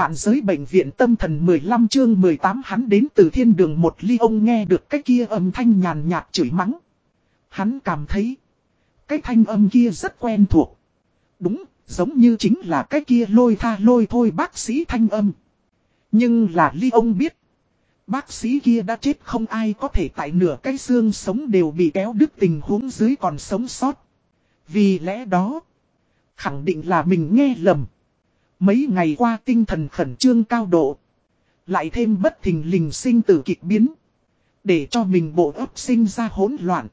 Vạn giới bệnh viện tâm thần 15 chương 18 hắn đến từ thiên đường một ly ông nghe được cái kia âm thanh nhàn nhạt chửi mắng. Hắn cảm thấy cái thanh âm kia rất quen thuộc. Đúng, giống như chính là cái kia lôi tha lôi thôi bác sĩ thanh âm. Nhưng là ly ông biết. Bác sĩ kia đã chết không ai có thể tại nửa cái xương sống đều bị kéo đứt tình huống dưới còn sống sót. Vì lẽ đó, khẳng định là mình nghe lầm. Mấy ngày qua tinh thần khẩn trương cao độ. Lại thêm bất thình lình sinh tử kịch biến. Để cho mình bộ ấp sinh ra hỗn loạn.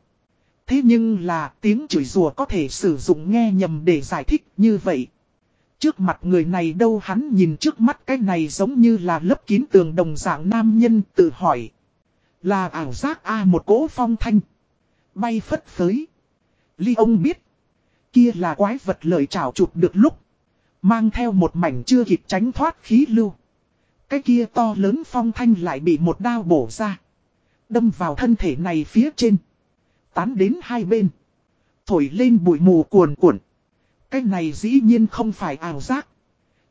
Thế nhưng là tiếng chửi rùa có thể sử dụng nghe nhầm để giải thích như vậy. Trước mặt người này đâu hắn nhìn trước mắt cái này giống như là lớp kín tường đồng dạng nam nhân tự hỏi. Là ảo giác A một cỗ phong thanh. Bay phất phới. Ly ông biết. Kia là quái vật lời trào chụp được lúc. Mang theo một mảnh chưa kịp tránh thoát khí lưu. Cái kia to lớn phong thanh lại bị một đao bổ ra. Đâm vào thân thể này phía trên. Tán đến hai bên. Thổi lên bụi mù cuồn cuộn. Cái này dĩ nhiên không phải ảo giác.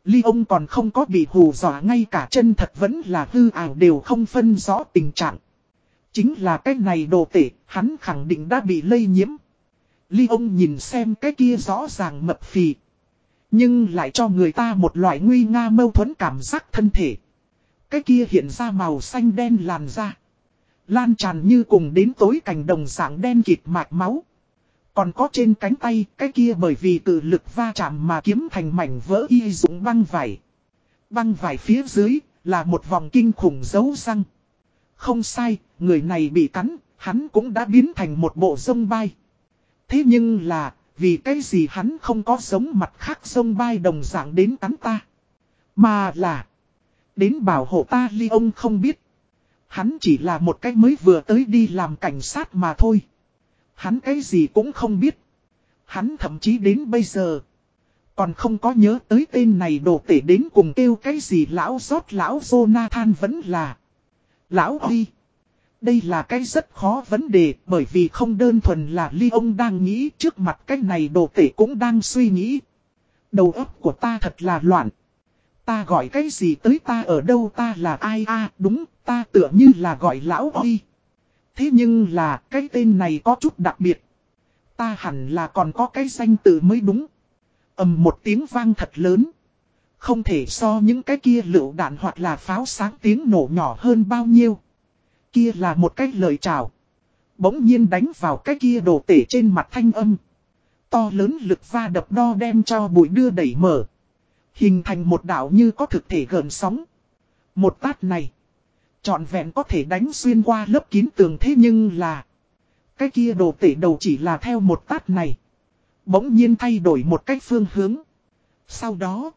Ly ông còn không có bị hù dọa ngay cả chân thật vẫn là hư ảo đều không phân rõ tình trạng. Chính là cái này đồ tể, hắn khẳng định đã bị lây nhiễm. Ly ông nhìn xem cái kia rõ ràng mập phì. Nhưng lại cho người ta một loại nguy nga mâu thuẫn cảm giác thân thể. Cái kia hiện ra màu xanh đen làn da. Lan tràn như cùng đến tối cảnh đồng dạng đen kịt mạch máu. Còn có trên cánh tay, cái kia bởi vì tự lực va chạm mà kiếm thành mảnh vỡ y dũng băng vải. Băng vải phía dưới, là một vòng kinh khủng dấu răng. Không sai, người này bị cắn, hắn cũng đã biến thành một bộ sông bay. Thế nhưng là, vì cái gì hắn không có giống mặt khác sông bay đồng dạng đến cắn ta. Mà là, đến bảo hộ ta ly ông không biết. Hắn chỉ là một cái mới vừa tới đi làm cảnh sát mà thôi. Hắn cái gì cũng không biết. Hắn thậm chí đến bây giờ. Còn không có nhớ tới tên này đồ tể đến cùng kêu cái gì lão rót lão Jonathan vẫn là. Lão Huy. Đây là cái rất khó vấn đề bởi vì không đơn thuần là ly ông đang nghĩ trước mặt cái này đồ tể cũng đang suy nghĩ. Đầu óc của ta thật là loạn. Ta gọi cái gì tới ta ở đâu ta là ai a, đúng, ta tựa như là gọi lão Huy. Thế nhưng là cái tên này có chút đặc biệt. Ta hẳn là còn có cái danh tự mới đúng. ầm một tiếng vang thật lớn. Không thể so những cái kia lựu đạn hoặc là pháo sáng tiếng nổ nhỏ hơn bao nhiêu. Kia là một cái lời chào. Bỗng nhiên đánh vào cái kia đồ tể trên mặt thanh âm. To lớn lực va đập đo đem cho bụi đưa đẩy mở. Hình thành một đảo như có thực thể gần sóng. Một tát này. Chọn vẹn có thể đánh xuyên qua lớp kín tường thế nhưng là. Cái kia đồ tể đầu chỉ là theo một tát này. Bỗng nhiên thay đổi một cách phương hướng. Sau đó.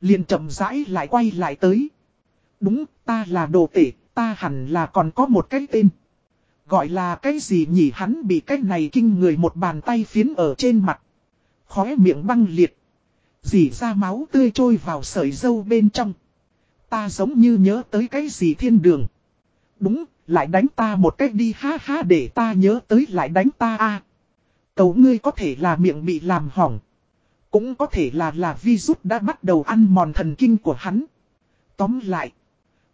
Liền chậm rãi lại quay lại tới. Đúng, ta là đồ tể. Ta hẳn là còn có một cái tên. Gọi là cái gì nhỉ hắn bị cái này kinh người một bàn tay phiến ở trên mặt. Khóe miệng băng liệt. Dì ra máu tươi trôi vào sợi dâu bên trong. Ta giống như nhớ tới cái gì thiên đường. Đúng, lại đánh ta một cách đi ha ha để ta nhớ tới lại đánh ta a à. Cầu ngươi có thể là miệng bị làm hỏng. Cũng có thể là là virus đã bắt đầu ăn mòn thần kinh của hắn. Tóm lại.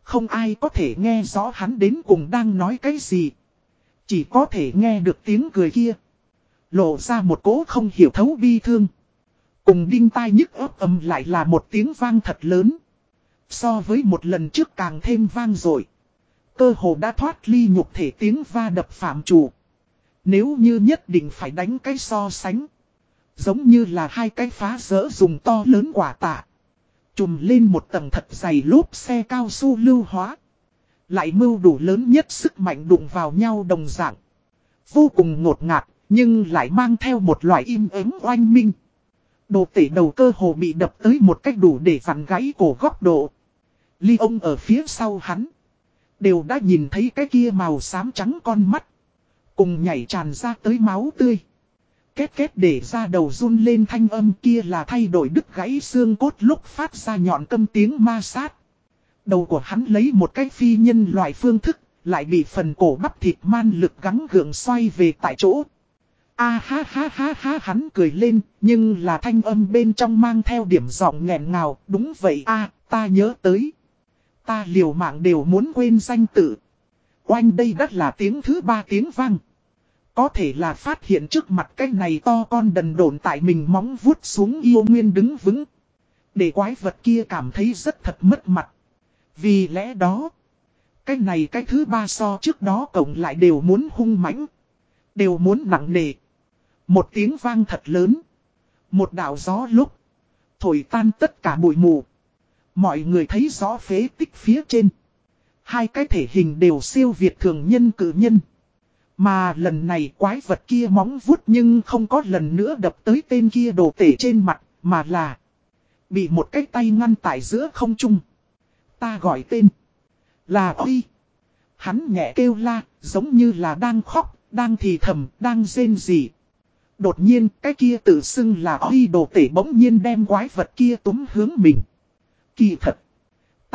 Không ai có thể nghe rõ hắn đến cùng đang nói cái gì. Chỉ có thể nghe được tiếng cười kia. Lộ ra một cố không hiểu thấu bi thương. Cùng đinh tai nhức ớt âm lại là một tiếng vang thật lớn. So với một lần trước càng thêm vang rồi, Cơ hồ đã thoát ly nhục thể tiếng va đập phạm chủ. Nếu như nhất định phải đánh cái so sánh. Giống như là hai cái phá rỡ dùng to lớn quả tạ. Chùm lên một tầng thật dày lốp xe cao su lưu hóa. Lại mưu đủ lớn nhất sức mạnh đụng vào nhau đồng dạng. Vô cùng ngột ngạt, nhưng lại mang theo một loại im ắng oanh minh. Đồ tể đầu cơ hồ bị đập tới một cách đủ để vặn gãy cổ góc độ. Ly ông ở phía sau hắn. Đều đã nhìn thấy cái kia màu xám trắng con mắt. Cùng nhảy tràn ra tới máu tươi. Kết kết để ra đầu run lên thanh âm kia là thay đổi đứt gãy xương cốt lúc phát ra nhọn câm tiếng ma sát. Đầu của hắn lấy một cái phi nhân loại phương thức, lại bị phần cổ bắp thịt man lực gắng gượng xoay về tại chỗ. A ha ha ha ha hắn cười lên, nhưng là thanh âm bên trong mang theo điểm giọng nghẹn ngào, đúng vậy a Ta nhớ tới. Ta liều mạng đều muốn quên danh tự. Oanh đây đất là tiếng thứ ba tiếng vang. Có thể là phát hiện trước mặt cái này to con đần độn tại mình móng vuốt xuống yêu nguyên đứng vững. Để quái vật kia cảm thấy rất thật mất mặt. Vì lẽ đó, cái này cái thứ ba so trước đó cộng lại đều muốn hung mãnh, đều muốn nặng nề. Một tiếng vang thật lớn, một đạo gió lúc, thổi tan tất cả bụi mù. Mọi người thấy rõ phế tích phía trên. Hai cái thể hình đều siêu việt thường nhân cử nhân. Mà lần này quái vật kia móng vuốt nhưng không có lần nữa đập tới tên kia đồ tể trên mặt, mà là bị một cái tay ngăn tại giữa không trung. Ta gọi tên là Huy. Hắn nhẹ kêu la, giống như là đang khóc, đang thì thầm, đang rên gì. Đột nhiên, cái kia tự xưng là Huy đồ tể bỗng nhiên đem quái vật kia túm hướng mình. Kỳ thật.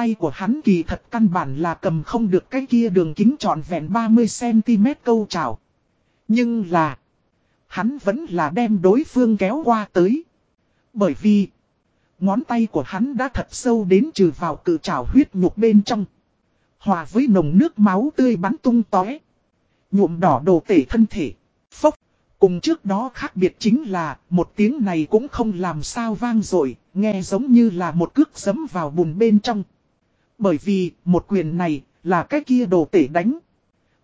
Tay của hắn kỳ thật căn bản là cầm không được cái kia đường kính trọn vẹn 30cm câu trào. Nhưng là. Hắn vẫn là đem đối phương kéo qua tới. Bởi vì. Ngón tay của hắn đã thật sâu đến trừ vào cự trào huyết nhục bên trong. Hòa với nồng nước máu tươi bắn tung tóe. Nhuộm đỏ đồ tể thân thể. Phốc. Cùng trước đó khác biệt chính là, một tiếng này cũng không làm sao vang rồi, nghe giống như là một cước giấm vào bùn bên trong. Bởi vì, một quyền này, là cái kia đồ tể đánh.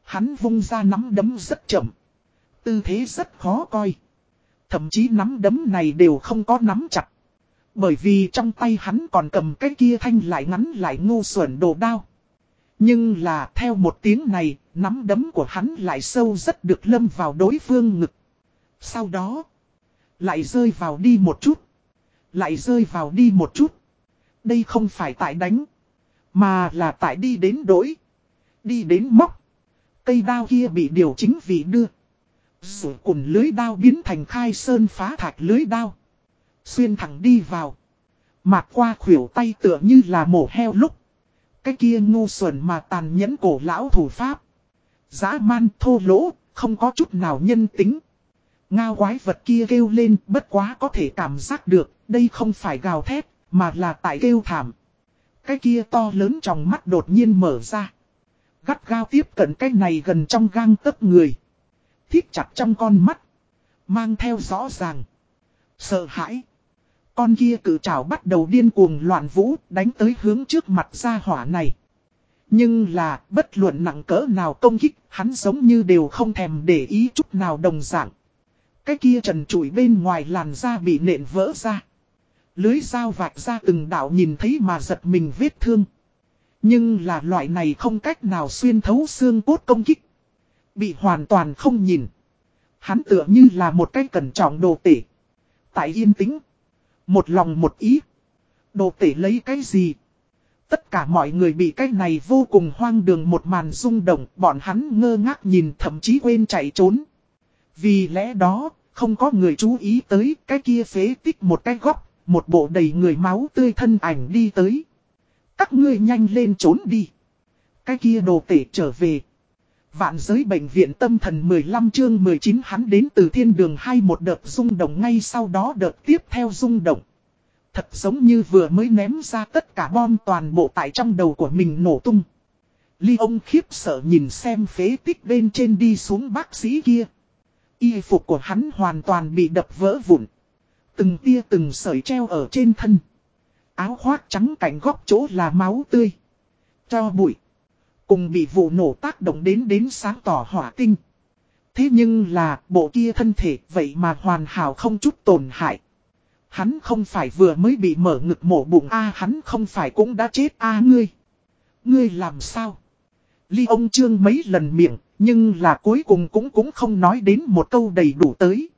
Hắn vung ra nắm đấm rất chậm. Tư thế rất khó coi. Thậm chí nắm đấm này đều không có nắm chặt. Bởi vì trong tay hắn còn cầm cái kia thanh lại ngắn lại ngu xuẩn đồ đao. Nhưng là theo một tiếng này, nắm đấm của hắn lại sâu rất được lâm vào đối phương ngực. Sau đó, lại rơi vào đi một chút. Lại rơi vào đi một chút. Đây không phải tại đánh, mà là tại đi đến đối. Đi đến móc. Cây đao kia bị điều chính vì đưa. Rủ cùng lưới đao biến thành khai sơn phá thạch lưới đao. Xuyên thẳng đi vào. Mạc qua khuỷu tay tựa như là mổ heo lúc. Cái kia ngu xuẩn mà tàn nhẫn cổ lão thủ pháp. Giá man thô lỗ, không có chút nào nhân tính. Ngao quái vật kia kêu lên bất quá có thể cảm giác được, đây không phải gào thét, mà là tại kêu thảm. Cái kia to lớn trong mắt đột nhiên mở ra. Gắt gao tiếp cận cái này gần trong gang tấc người. Thiết chặt trong con mắt. Mang theo rõ ràng. Sợ hãi. Con kia cử trảo bắt đầu điên cuồng loạn vũ, đánh tới hướng trước mặt ra hỏa này. Nhưng là, bất luận nặng cỡ nào công kích, hắn giống như đều không thèm để ý chút nào đồng dạng. Cái kia trần trụi bên ngoài làn da bị nện vỡ ra. Lưới dao vạch ra từng đạo nhìn thấy mà giật mình vết thương. Nhưng là loại này không cách nào xuyên thấu xương cốt công kích. Bị hoàn toàn không nhìn. Hắn tựa như là một cái cẩn trọng đồ tể. Tại yên tĩnh. Một lòng một ý. Đồ tể lấy cái gì? Tất cả mọi người bị cái này vô cùng hoang đường một màn rung động. Bọn hắn ngơ ngác nhìn thậm chí quên chạy trốn. Vì lẽ đó, không có người chú ý tới cái kia phế tích một cái góc, một bộ đầy người máu tươi thân ảnh đi tới. Các ngươi nhanh lên trốn đi. Cái kia đồ tể trở về. Vạn giới bệnh viện tâm thần 15 chương 19 hắn đến từ thiên đường hai một đợt rung động ngay sau đó đợt tiếp theo rung động. Thật giống như vừa mới ném ra tất cả bom toàn bộ tại trong đầu của mình nổ tung. Ly ông khiếp sợ nhìn xem phế tích bên trên đi xuống bác sĩ kia. Y phục của hắn hoàn toàn bị đập vỡ vụn. Từng tia từng sợi treo ở trên thân. Áo khoác trắng cạnh góc chỗ là máu tươi. Cho bụi. Cùng bị vụ nổ tác động đến đến sáng tỏ hỏa tinh. Thế nhưng là bộ kia thân thể vậy mà hoàn hảo không chút tổn hại. Hắn không phải vừa mới bị mở ngực mổ bụng a hắn không phải cũng đã chết a ngươi. Ngươi làm sao? Ly ông trương mấy lần miệng, nhưng là cuối cùng cũng cũng không nói đến một câu đầy đủ tới.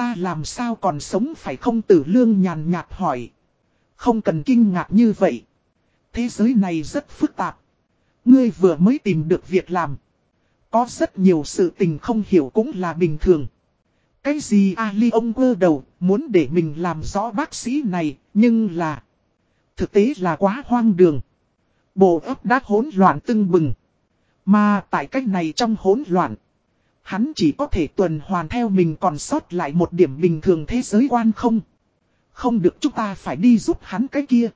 Ta làm sao còn sống phải không tử lương nhàn nhạt hỏi. Không cần kinh ngạc như vậy. Thế giới này rất phức tạp. Ngươi vừa mới tìm được việc làm. Có rất nhiều sự tình không hiểu cũng là bình thường. Cái gì Ali ông quơ đầu, muốn để mình làm rõ bác sĩ này, nhưng là... Thực tế là quá hoang đường. Bộ ấp đã hỗn loạn tưng bừng. Mà tại cách này trong hỗn loạn, hắn chỉ có thể tuần hoàn theo mình còn sót lại một điểm bình thường thế giới quan không. Không được chúng ta phải đi giúp hắn cái kia.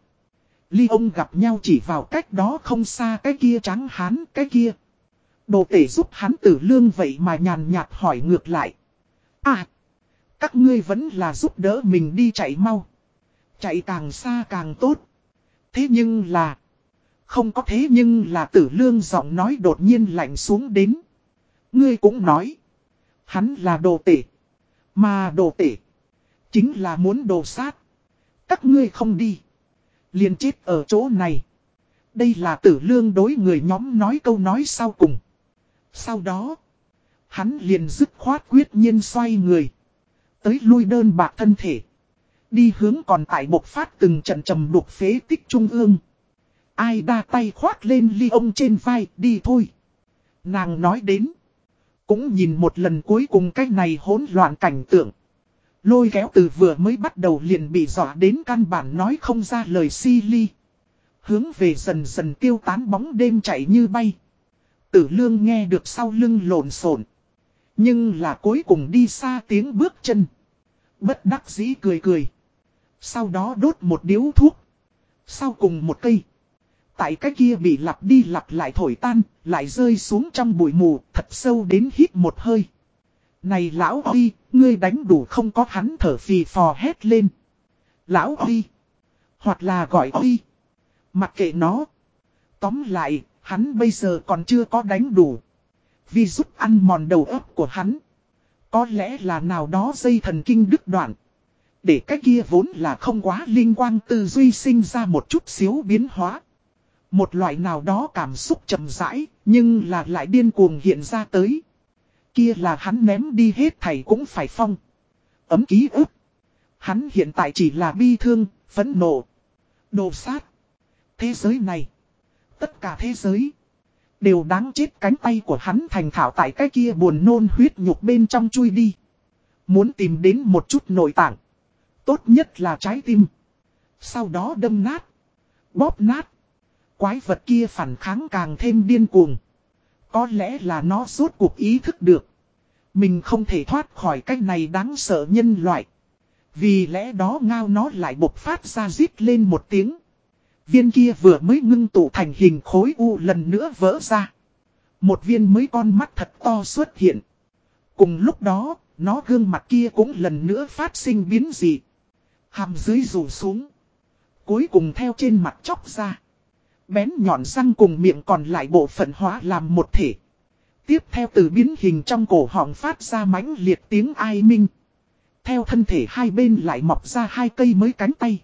Ly ông gặp nhau chỉ vào cách đó không xa cái kia trắng hắn cái kia. Đồ tể giúp hắn tử lương vậy mà nhàn nhạt hỏi ngược lại. À, các ngươi vẫn là giúp đỡ mình đi chạy mau. Chạy càng xa càng tốt. Thế nhưng là... Không có thế nhưng là tử lương giọng nói đột nhiên lạnh xuống đến. Ngươi cũng nói. Hắn là đồ tể. Mà đồ tể. Chính là muốn đồ sát. Các ngươi không đi. liền chết ở chỗ này. Đây là tử lương đối người nhóm nói câu nói sau cùng. Sau đó. Hắn liền dứt khoát quyết nhiên xoay người. Tới lui đơn bạc thân thể. Đi hướng còn tại bộc phát từng trận trầm đục phế tích trung ương. Ai đa tay khoác lên ly ông trên vai, đi thôi. Nàng nói đến. Cũng nhìn một lần cuối cùng cái này hỗn loạn cảnh tượng. Lôi kéo từ vừa mới bắt đầu liền bị dọa đến căn bản nói không ra lời si ly. Hướng về dần dần tiêu tán bóng đêm chạy như bay. Tử lương nghe được sau lưng lộn xộn Nhưng là cuối cùng đi xa tiếng bước chân. Bất đắc dĩ cười cười. Sau đó đốt một điếu thuốc. Sau cùng một cây. Tại cái kia bị lặp đi lặp lại thổi tan, lại rơi xuống trong bụi mù, thật sâu đến hít một hơi. Này lão Huy, ngươi đánh đủ không có hắn thở phì phò hét lên. Lão Huy, hoặc là gọi Huy, mặc kệ nó. Tóm lại, hắn bây giờ còn chưa có đánh đủ. Vì giúp ăn mòn đầu óc của hắn. Có lẽ là nào đó dây thần kinh đứt đoạn. Để cái kia vốn là không quá liên quan tư duy sinh ra một chút xíu biến hóa. Một loại nào đó cảm xúc chậm rãi, nhưng là lại điên cuồng hiện ra tới. Kia là hắn ném đi hết thảy cũng phải phong. Ấm ký ức. Hắn hiện tại chỉ là bi thương, phẫn nộ, đồ sát. Thế giới này, tất cả thế giới, đều đáng chết cánh tay của hắn thành thảo tại cái kia buồn nôn huyết nhục bên trong chui đi. Muốn tìm đến một chút nội tạng. Tốt nhất là trái tim. Sau đó đâm nát. Bóp nát. Quái vật kia phản kháng càng thêm điên cuồng. Có lẽ là nó rốt cuộc ý thức được. Mình không thể thoát khỏi cách này đáng sợ nhân loại. Vì lẽ đó ngao nó lại bộc phát ra rít lên một tiếng. Viên kia vừa mới ngưng tụ thành hình khối u lần nữa vỡ ra. Một viên mới con mắt thật to xuất hiện. Cùng lúc đó, nó gương mặt kia cũng lần nữa phát sinh biến dị. Hàm dưới rủ xuống. Cuối cùng theo trên mặt chóc ra. Bén nhọn răng cùng miệng còn lại bộ phận hóa làm một thể. Tiếp theo từ biến hình trong cổ họng phát ra mãnh liệt tiếng ai minh. Theo thân thể hai bên lại mọc ra hai cây mới cánh tay.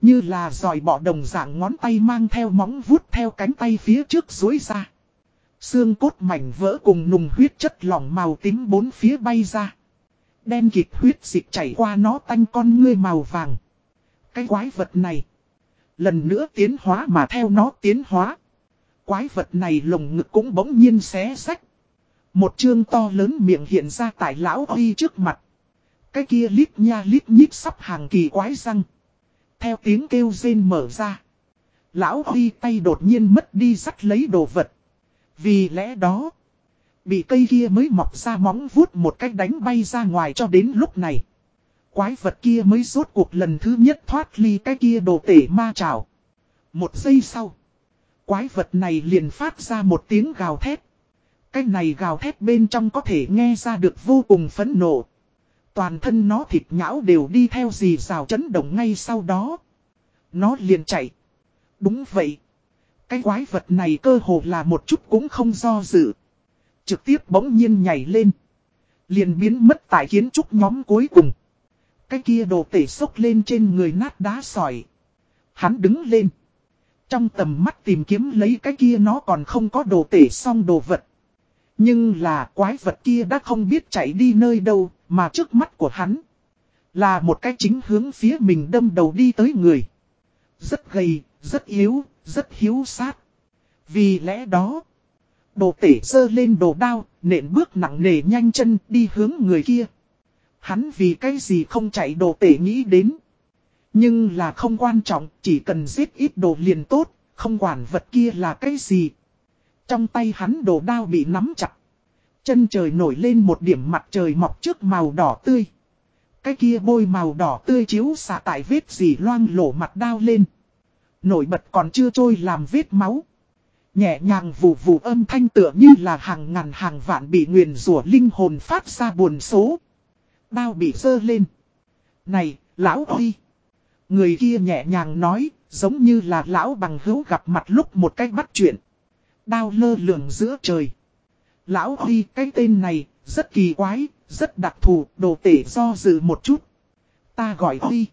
Như là dòi bỏ đồng dạng ngón tay mang theo móng vuốt theo cánh tay phía trước dối ra. Xương cốt mảnh vỡ cùng nùng huyết chất lỏng màu tím bốn phía bay ra. Đen kịt huyết dịch chảy qua nó tanh con ngươi màu vàng. Cái quái vật này. Lần nữa tiến hóa mà theo nó tiến hóa. Quái vật này lồng ngực cũng bỗng nhiên xé sách. Một chương to lớn miệng hiện ra tại lão Huy trước mặt. Cái kia lít nha lít nhít sắp hàng kỳ quái răng. Theo tiếng kêu rên mở ra. Lão Huy tay đột nhiên mất đi sắt lấy đồ vật. Vì lẽ đó. Bị cây kia mới mọc ra móng vuốt một cách đánh bay ra ngoài cho đến lúc này. Quái vật kia mới rốt cuộc lần thứ nhất thoát ly cái kia đồ tể ma trào. Một giây sau. Quái vật này liền phát ra một tiếng gào thét. Cái này gào thét bên trong có thể nghe ra được vô cùng phẫn nộ. Toàn thân nó thịt nhão đều đi theo gì rào chấn động ngay sau đó. Nó liền chạy. Đúng vậy. Cái quái vật này cơ hồ là một chút cũng không do dự. Trực tiếp bỗng nhiên nhảy lên. Liền biến mất tại kiến trúc nhóm cuối cùng. Cái kia đồ tể sốc lên trên người nát đá sỏi. Hắn đứng lên. Trong tầm mắt tìm kiếm lấy cái kia nó còn không có đồ tể xong đồ vật. Nhưng là quái vật kia đã không biết chạy đi nơi đâu, mà trước mắt của hắn. Là một cái chính hướng phía mình đâm đầu đi tới người. Rất gầy, rất yếu, rất hiếu sát. Vì lẽ đó, đồ tể sơ lên đồ đao, nện bước nặng nề nhanh chân đi hướng người kia. Hắn vì cái gì không chạy đồ tể nghĩ đến. Nhưng là không quan trọng, chỉ cần giết ít đồ liền tốt, không quản vật kia là cái gì. Trong tay hắn đồ đao bị nắm chặt. Chân trời nổi lên một điểm mặt trời mọc trước màu đỏ tươi. Cái kia bôi màu đỏ tươi chiếu xạ tại vết gì loang lổ mặt đao lên. Nổi bật còn chưa trôi làm vết máu. Nhẹ nhàng vù vù âm thanh tựa như là hàng ngàn hàng vạn bị nguyền rủa linh hồn phát ra buồn số. Đao bị dơ lên. Này, lão Huy. Người kia nhẹ nhàng nói, giống như là lão bằng hữu gặp mặt lúc một cách bắt chuyện. Đao lơ lửng giữa trời. Lão Huy cái tên này, rất kỳ quái, rất đặc thù, đồ tể do dự một chút. Ta gọi Huy.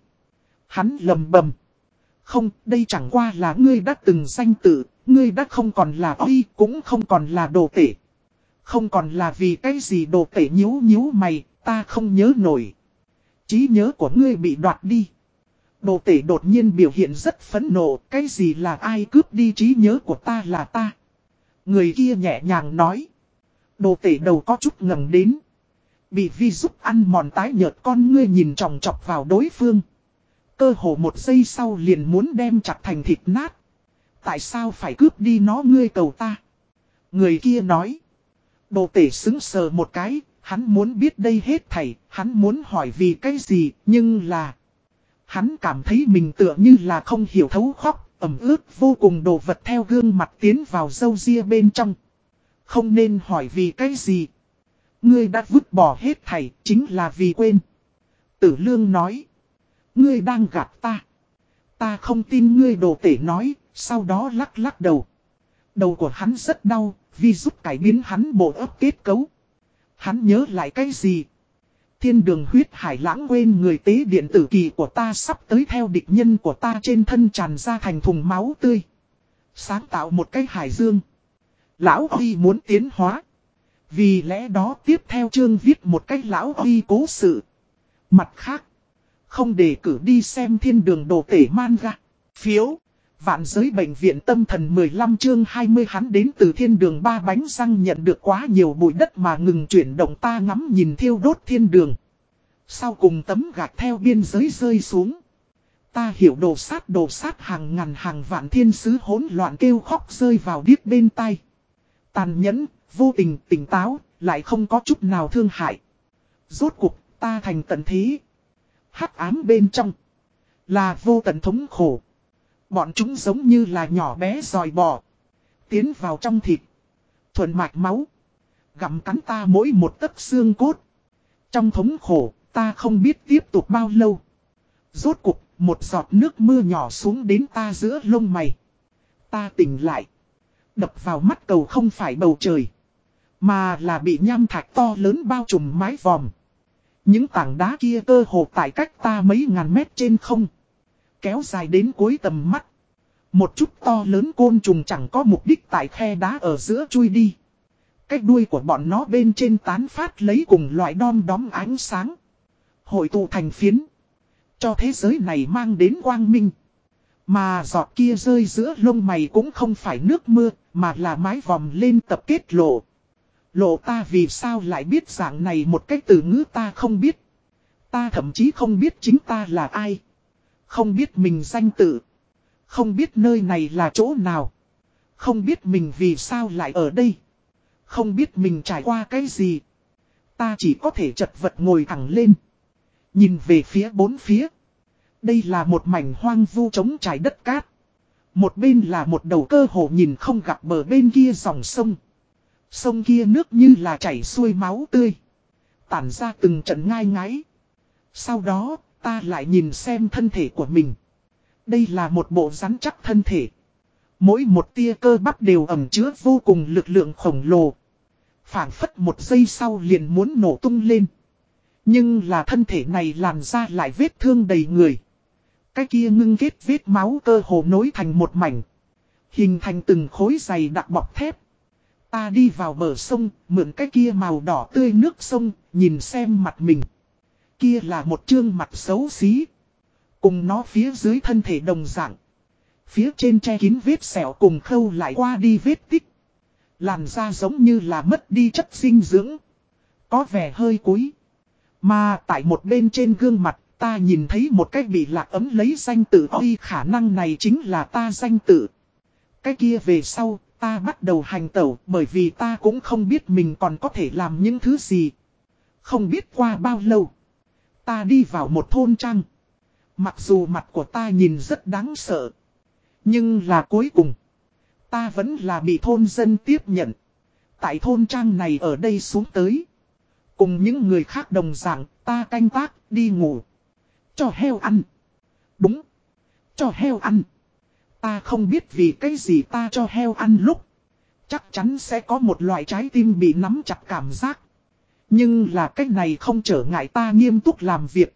Hắn lầm bầm. Không, đây chẳng qua là ngươi đã từng danh tự, ngươi đã không còn là Huy, cũng không còn là đồ tể. Không còn là vì cái gì đồ tể nhíu nhíu mày, ta không nhớ nổi. trí nhớ của ngươi bị đoạt đi. Đồ tể đột nhiên biểu hiện rất phẫn nộ, cái gì là ai cướp đi trí nhớ của ta là ta. Người kia nhẹ nhàng nói. Đồ tể đầu có chút ngẩng đến. Bị vi giúp ăn mòn tái nhợt con ngươi nhìn tròng trọc vào đối phương. Cơ hồ một giây sau liền muốn đem chặt thành thịt nát. Tại sao phải cướp đi nó ngươi cầu ta? Người kia nói. Đồ tể xứng sờ một cái, hắn muốn biết đây hết thảy, hắn muốn hỏi vì cái gì, nhưng là... Hắn cảm thấy mình tựa như là không hiểu thấu khóc, ẩm ướt vô cùng đồ vật theo gương mặt tiến vào dâu ria bên trong. Không nên hỏi vì cái gì. Ngươi đã vứt bỏ hết thảy, chính là vì quên. Tử lương nói. Ngươi đang gạt ta. Ta không tin ngươi đồ tể nói, sau đó lắc lắc đầu. Đầu của hắn rất đau, vì giúp cải biến hắn bộ ấp kết cấu. Hắn nhớ lại cái gì? Thiên đường huyết hải lãng quên người tế điện tử kỳ của ta sắp tới theo địch nhân của ta trên thân tràn ra thành thùng máu tươi. Sáng tạo một cái hải dương. Lão Huy muốn tiến hóa. Vì lẽ đó tiếp theo chương viết một cách Lão Huy cố sự. Mặt khác. Không để cử đi xem thiên đường đồ tể man ra. Phiếu. Vạn giới bệnh viện tâm thần 15 chương 20 hắn đến từ thiên đường ba bánh răng nhận được quá nhiều bụi đất mà ngừng chuyển động ta ngắm nhìn thiêu đốt thiên đường. Sau cùng tấm gạch theo biên giới rơi xuống. Ta hiểu đồ sát đồ sát hàng ngàn hàng vạn thiên sứ hỗn loạn kêu khóc rơi vào điếc bên tay. Tàn nhẫn, vô tình, tỉnh táo, lại không có chút nào thương hại. Rốt cuộc, ta thành tận thế. hắc ám bên trong. Là vô tận thống khổ. Bọn chúng giống như là nhỏ bé dòi bò. Tiến vào trong thịt. Thuần mạch máu. Gặm cắn ta mỗi một tấc xương cốt. Trong thống khổ, ta không biết tiếp tục bao lâu. Rốt cục, một giọt nước mưa nhỏ xuống đến ta giữa lông mày. Ta tỉnh lại. Đập vào mắt cầu không phải bầu trời. Mà là bị nham thạch to lớn bao trùm mái vòm. Những tảng đá kia cơ hồ tại cách ta mấy ngàn mét trên không kéo dài đến cuối tầm mắt. Một chút to lớn côn trùng chẳng có mục đích tại khe đá ở giữa chui đi. Cách đuôi của bọn nó bên trên tán phát lấy cùng loại đom đóm ánh sáng. Hội tụ thành phiến. Cho thế giới này mang đến quang minh. Mà giọt kia rơi giữa lông mày cũng không phải nước mưa, mà là mái vòm lên tập kết lộ. Lộ ta vì sao lại biết dạng này một cách từ ngữ ta không biết. Ta thậm chí không biết chính ta là ai. Không biết mình danh tự. Không biết nơi này là chỗ nào. Không biết mình vì sao lại ở đây. Không biết mình trải qua cái gì. Ta chỉ có thể chật vật ngồi thẳng lên. Nhìn về phía bốn phía. Đây là một mảnh hoang vu trống trải đất cát. Một bên là một đầu cơ hồ nhìn không gặp bờ bên kia dòng sông. Sông kia nước như là chảy xuôi máu tươi. Tản ra từng trận ngai ngái. Sau đó, ta lại nhìn xem thân thể của mình. Đây là một bộ rắn chắc thân thể. Mỗi một tia cơ bắp đều ẩm chứa vô cùng lực lượng khổng lồ. phảng phất một giây sau liền muốn nổ tung lên. Nhưng là thân thể này làn ra lại vết thương đầy người. Cái kia ngưng kết vết máu cơ hồ nối thành một mảnh. Hình thành từng khối dày đặc bọc thép. Ta đi vào bờ sông, mượn cái kia màu đỏ tươi nước sông, nhìn xem mặt mình. Kia là một chương mặt xấu xí. Cùng nó phía dưới thân thể đồng dạng. Phía trên che kín vết sẹo cùng khâu lại qua đi vết tích. Làn da giống như là mất đi chất dinh dưỡng. Có vẻ hơi cúi. Mà tại một bên trên gương mặt ta nhìn thấy một cái bị lạc ấm lấy danh tự Ôi khả năng này chính là ta danh tự. Cái kia về sau, ta bắt đầu hành tẩu bởi vì ta cũng không biết mình còn có thể làm những thứ gì. Không biết qua bao lâu. Ta đi vào một thôn trang. Mặc dù mặt của ta nhìn rất đáng sợ. Nhưng là cuối cùng, ta vẫn là bị thôn dân tiếp nhận. Tại thôn trang này ở đây xuống tới. Cùng những người khác đồng dạng, ta canh tác, đi ngủ. Cho heo ăn. Đúng. Cho heo ăn. Ta không biết vì cái gì ta cho heo ăn lúc. Chắc chắn sẽ có một loại trái tim bị nắm chặt cảm giác. Nhưng là cách này không trở ngại ta nghiêm túc làm việc.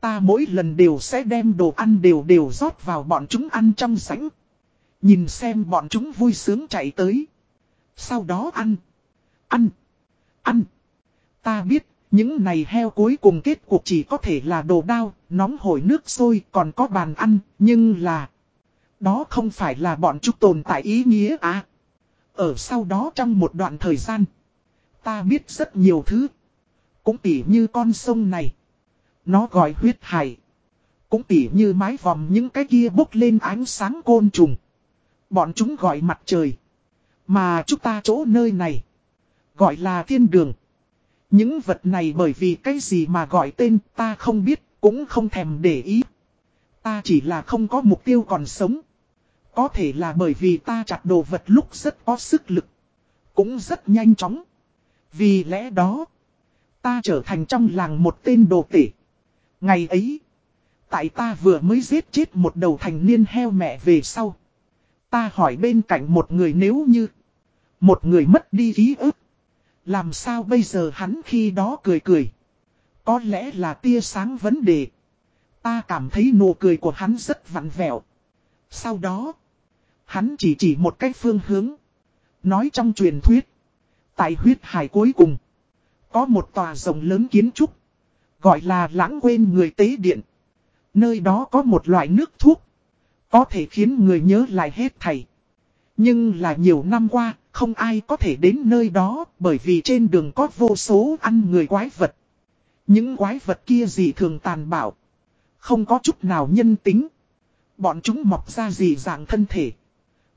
Ta mỗi lần đều sẽ đem đồ ăn đều đều rót vào bọn chúng ăn trong sảnh. Nhìn xem bọn chúng vui sướng chạy tới. Sau đó ăn. Ăn. Ăn. Ta biết, những này heo cuối cùng kết cuộc chỉ có thể là đồ đao, nóng hổi nước sôi còn có bàn ăn, nhưng là... Đó không phải là bọn chúng tồn tại ý nghĩa à. Ở sau đó trong một đoạn thời gian, ta biết rất nhiều thứ. Cũng tỉ như con sông này. Nó gọi huyết hải. Cũng tỉ như mái vòng những cái kia bốc lên ánh sáng côn trùng. Bọn chúng gọi mặt trời. Mà chúng ta chỗ nơi này. Gọi là thiên đường. Những vật này bởi vì cái gì mà gọi tên ta không biết, cũng không thèm để ý. Ta chỉ là không có mục tiêu còn sống. Có thể là bởi vì ta chặt đồ vật lúc rất có sức lực. Cũng rất nhanh chóng. Vì lẽ đó, ta trở thành trong làng một tên đồ tể. Ngày ấy, tại ta vừa mới giết chết một đầu thành niên heo mẹ về sau. Ta hỏi bên cạnh một người nếu như một người mất đi ký ức. Làm sao bây giờ hắn khi đó cười cười. Có lẽ là tia sáng vấn đề. Ta cảm thấy nụ cười của hắn rất vặn vẹo. Sau đó, hắn chỉ chỉ một cách phương hướng. Nói trong truyền thuyết. Tại huyết hải cuối cùng, có một tòa rồng lớn kiến trúc. Gọi là lãng quên người tế điện. Nơi đó có một loại nước thuốc. Có thể khiến người nhớ lại hết thầy. Nhưng là nhiều năm qua, không ai có thể đến nơi đó bởi vì trên đường có vô số ăn người quái vật. Những quái vật kia gì thường tàn bạo. Không có chút nào nhân tính. Bọn chúng mọc ra gì dạng thân thể.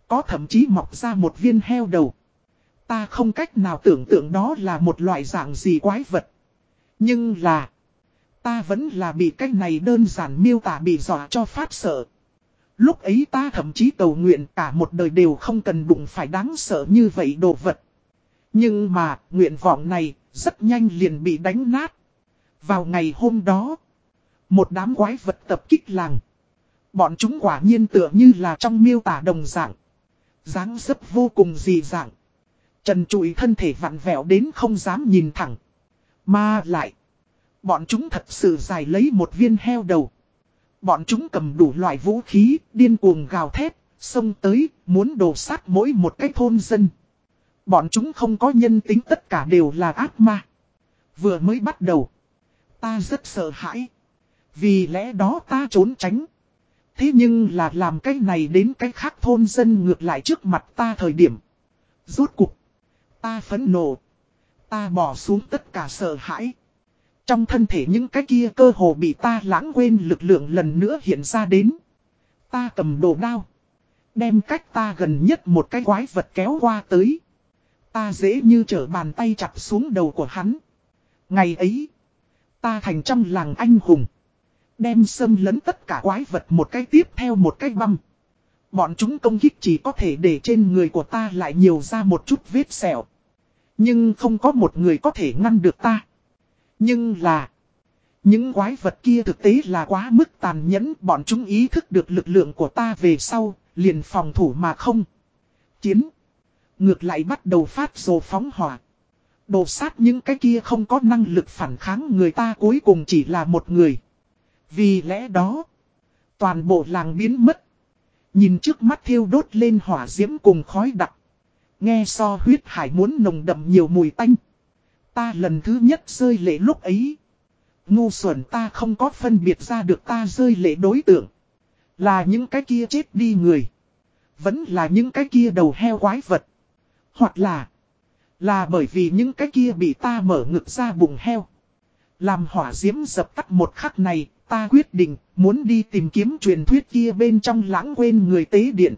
Có thậm chí mọc ra một viên heo đầu. Ta không cách nào tưởng tượng đó là một loại dạng gì quái vật. Nhưng là. Ta vẫn là bị cách này đơn giản miêu tả bị dọa cho phát sợ. Lúc ấy ta thậm chí cầu nguyện cả một đời đều không cần đụng phải đáng sợ như vậy đồ vật. Nhưng mà, nguyện vọng này, rất nhanh liền bị đánh nát. Vào ngày hôm đó, một đám quái vật tập kích làng. Bọn chúng quả nhiên tựa như là trong miêu tả đồng dạng. dáng dấp vô cùng dị dạng. Trần trụi thân thể vặn vẹo đến không dám nhìn thẳng. Mà lại, bọn chúng thật sự dài lấy một viên heo đầu. Bọn chúng cầm đủ loại vũ khí, điên cuồng gào thét, xông tới, muốn đổ sát mỗi một cái thôn dân. Bọn chúng không có nhân tính tất cả đều là ác ma. Vừa mới bắt đầu, ta rất sợ hãi. Vì lẽ đó ta trốn tránh. Thế nhưng là làm cái này đến cái khác thôn dân ngược lại trước mặt ta thời điểm. Rốt cuộc ta phấn nộ. Ta bỏ xuống tất cả sợ hãi. Trong thân thể những cái kia cơ hồ bị ta lãng quên lực lượng lần nữa hiện ra đến. Ta cầm đồ đao. Đem cách ta gần nhất một cái quái vật kéo qua tới. Ta dễ như trở bàn tay chặt xuống đầu của hắn. Ngày ấy, ta thành trong làng anh hùng. Đem xâm lấn tất cả quái vật một cái tiếp theo một cái băm. Bọn chúng công kích chỉ có thể để trên người của ta lại nhiều ra một chút vết sẹo. Nhưng không có một người có thể ngăn được ta. Nhưng là, những quái vật kia thực tế là quá mức tàn nhẫn bọn chúng ý thức được lực lượng của ta về sau, liền phòng thủ mà không. Chiến. Ngược lại bắt đầu phát rồ phóng hỏa. Đồ sát những cái kia không có năng lực phản kháng người ta cuối cùng chỉ là một người. Vì lẽ đó, toàn bộ làng biến mất. Nhìn trước mắt thiêu đốt lên hỏa diễm cùng khói đặc. Nghe so huyết hải muốn nồng đậm nhiều mùi tanh. Ta lần thứ nhất rơi lệ lúc ấy. Ngu xuẩn ta không có phân biệt ra được ta rơi lệ đối tượng. Là những cái kia chết đi người. Vẫn là những cái kia đầu heo quái vật. Hoặc là. Là bởi vì những cái kia bị ta mở ngực ra bụng heo. Làm hỏa diễm dập tắt một khắc này, ta quyết định, muốn đi tìm kiếm truyền thuyết kia bên trong lãng quên người tế điện.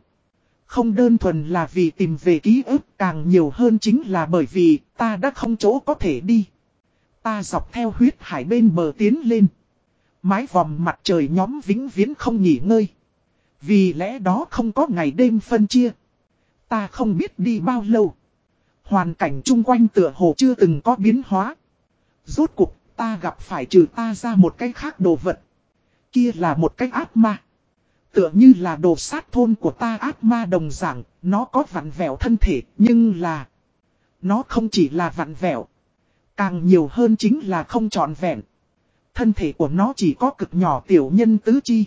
Không đơn thuần là vì tìm về ký ức, càng nhiều hơn chính là bởi vì ta đã không chỗ có thể đi. Ta dọc theo huyết hải bên bờ tiến lên. Mái vòng mặt trời nhóm vĩnh viễn không nghỉ ngơi. Vì lẽ đó không có ngày đêm phân chia. Ta không biết đi bao lâu. Hoàn cảnh chung quanh tựa hồ chưa từng có biến hóa. Rốt cuộc, ta gặp phải trừ ta ra một cái khác đồ vật. Kia là một cái ác ma. Tựa như là đồ sát thôn của ta ác ma đồng dạng, nó có vặn vẹo thân thể, nhưng là... Nó không chỉ là vặn vẹo. Càng nhiều hơn chính là không trọn vẹn. Thân thể của nó chỉ có cực nhỏ tiểu nhân tứ chi.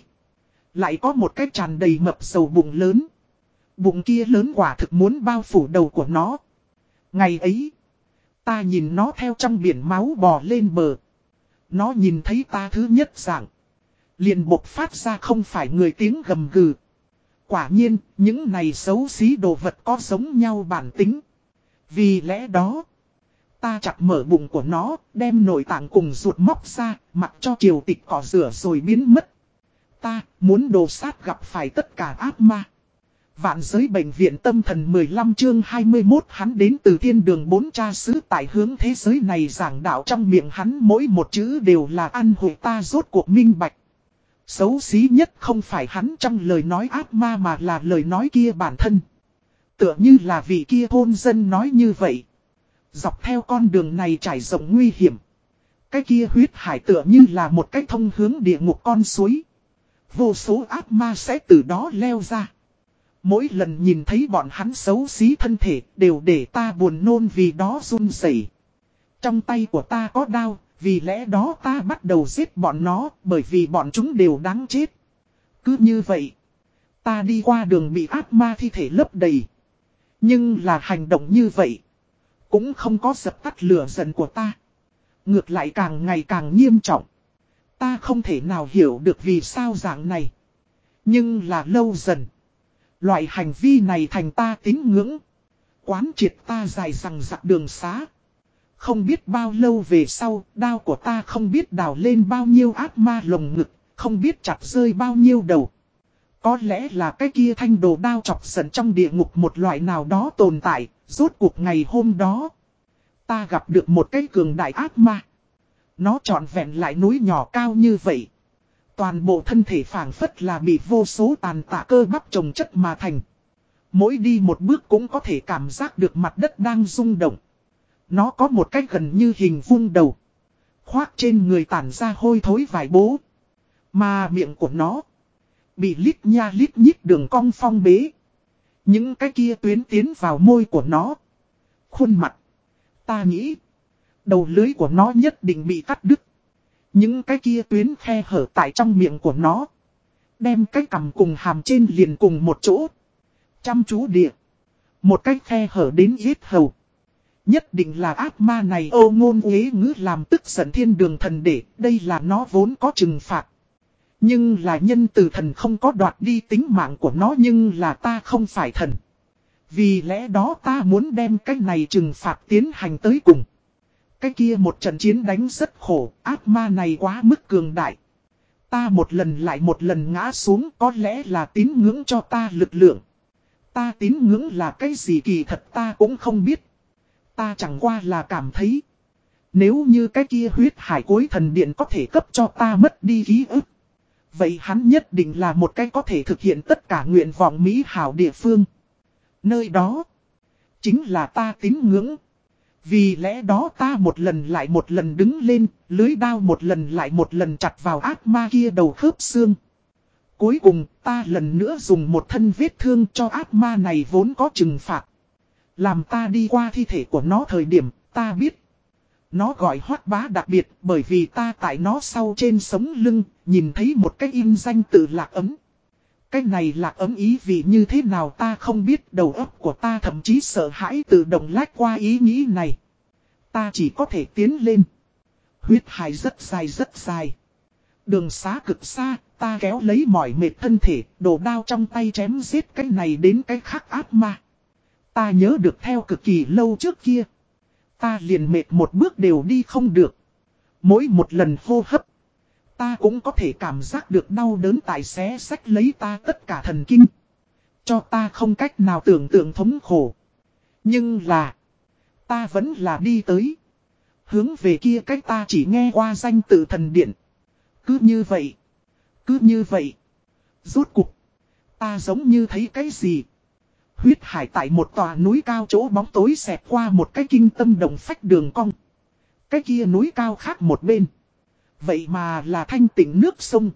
Lại có một cái tràn đầy mập sầu bụng lớn. Bụng kia lớn quả thực muốn bao phủ đầu của nó. Ngày ấy, ta nhìn nó theo trong biển máu bò lên bờ. Nó nhìn thấy ta thứ nhất dạng. Liền bộc phát ra không phải người tiếng gầm gừ. Quả nhiên, những này xấu xí đồ vật có giống nhau bản tính. Vì lẽ đó, ta chặt mở bụng của nó, đem nội tạng cùng ruột móc ra, mặc cho triều tịch cỏ rửa rồi biến mất. Ta muốn đồ sát gặp phải tất cả ác ma. Vạn giới bệnh viện tâm thần 15 chương 21 hắn đến từ thiên đường bốn cha sứ tại hướng thế giới này giảng đạo trong miệng hắn mỗi một chữ đều là ăn hội ta rốt cuộc minh bạch. Xấu xí nhất không phải hắn trong lời nói ác ma mà là lời nói kia bản thân. Tựa như là vị kia thôn dân nói như vậy. Dọc theo con đường này trải rộng nguy hiểm. Cái kia huyết hải tựa như là một cái thông hướng địa ngục con suối. Vô số ác ma sẽ từ đó leo ra. Mỗi lần nhìn thấy bọn hắn xấu xí thân thể đều để ta buồn nôn vì đó run rẩy. Trong tay của ta có đao, vì lẽ đó ta bắt đầu giết bọn nó bởi vì bọn chúng đều đáng chết. Cứ như vậy, ta đi qua đường bị ác ma thi thể lấp đầy. Nhưng là hành động như vậy, cũng không có dập tắt lửa giận của ta. Ngược lại càng ngày càng nghiêm trọng. Ta không thể nào hiểu được vì sao dạng này. Nhưng là lâu dần. Loại hành vi này thành ta tín ngưỡng. Quán triệt ta dài rằng dặn đường xá. Không biết bao lâu về sau, đao của ta không biết đào lên bao nhiêu ác ma lồng ngực, không biết chặt rơi bao nhiêu đầu. Có lẽ là cái kia thanh đồ đao chọc giận trong địa ngục một loại nào đó tồn tại, rốt cuộc ngày hôm đó. Ta gặp được một cái cường đại ác ma. Nó trọn vẹn lại núi nhỏ cao như vậy. Toàn bộ thân thể phản phất là bị vô số tàn tạ cơ bắp trồng chất mà thành. Mỗi đi một bước cũng có thể cảm giác được mặt đất đang rung động. Nó có một cách gần như hình vuông đầu. Khoác trên người tản ra hôi thối vài bố. Mà miệng của nó. Bị lít nha lít nhít đường cong phong bế. Những cái kia tuyến tiến vào môi của nó. Khuôn mặt. Ta nghĩ. Đầu lưới của nó nhất định bị cắt đứt. Những cái kia tuyến khe hở tại trong miệng của nó. Đem cái cầm cùng hàm trên liền cùng một chỗ. Chăm chú địa. Một cái khe hở đến yết hầu. Nhất định là ác ma này ô ngôn uế ngữ làm tức giận thiên đường thần để, đây là nó vốn có trừng phạt. Nhưng là nhân từ thần không có đoạt đi tính mạng của nó nhưng là ta không phải thần. Vì lẽ đó ta muốn đem cái này trừng phạt tiến hành tới cùng. Cái kia một trận chiến đánh rất khổ, ác ma này quá mức cường đại. Ta một lần lại một lần ngã xuống có lẽ là tín ngưỡng cho ta lực lượng. Ta tín ngưỡng là cái gì kỳ thật ta cũng không biết. Ta chẳng qua là cảm thấy. Nếu như cái kia huyết hải cối thần điện có thể cấp cho ta mất đi ký ức. Vậy hắn nhất định là một cái có thể thực hiện tất cả nguyện vọng Mỹ hảo địa phương. Nơi đó. Chính là ta tín ngưỡng. Vì lẽ đó ta một lần lại một lần đứng lên, lưới đao một lần lại một lần chặt vào ác ma kia đầu khớp xương. Cuối cùng, ta lần nữa dùng một thân vết thương cho ác ma này vốn có trừng phạt. Làm ta đi qua thi thể của nó thời điểm, ta biết. Nó gọi hoác bá đặc biệt bởi vì ta tại nó sau trên sống lưng, nhìn thấy một cái in danh tự lạc ấm. Cái này lạc ấm ý vì như thế nào ta không biết đầu óc của ta thậm chí sợ hãi tự động lách qua ý nghĩ này. Ta chỉ có thể tiến lên. Huyết hài rất dài rất dài. Đường xá cực xa, ta kéo lấy mỏi mệt thân thể, đổ đao trong tay chém giết cái này đến cái khác ác ma. Ta nhớ được theo cực kỳ lâu trước kia. Ta liền mệt một bước đều đi không được. Mỗi một lần hô hấp. Ta cũng có thể cảm giác được đau đớn tại xé sách lấy ta tất cả thần kinh. Cho ta không cách nào tưởng tượng thống khổ. Nhưng là. Ta vẫn là đi tới. Hướng về kia cách ta chỉ nghe qua danh tự thần điện. Cứ như vậy. Cứ như vậy. Rốt cuộc, Ta giống như thấy cái gì. Huyết hải tại một tòa núi cao chỗ bóng tối xẹt qua một cái kinh tâm đồng phách đường cong. Cái kia núi cao khác một bên. Vậy mà là thanh tịnh nước sông.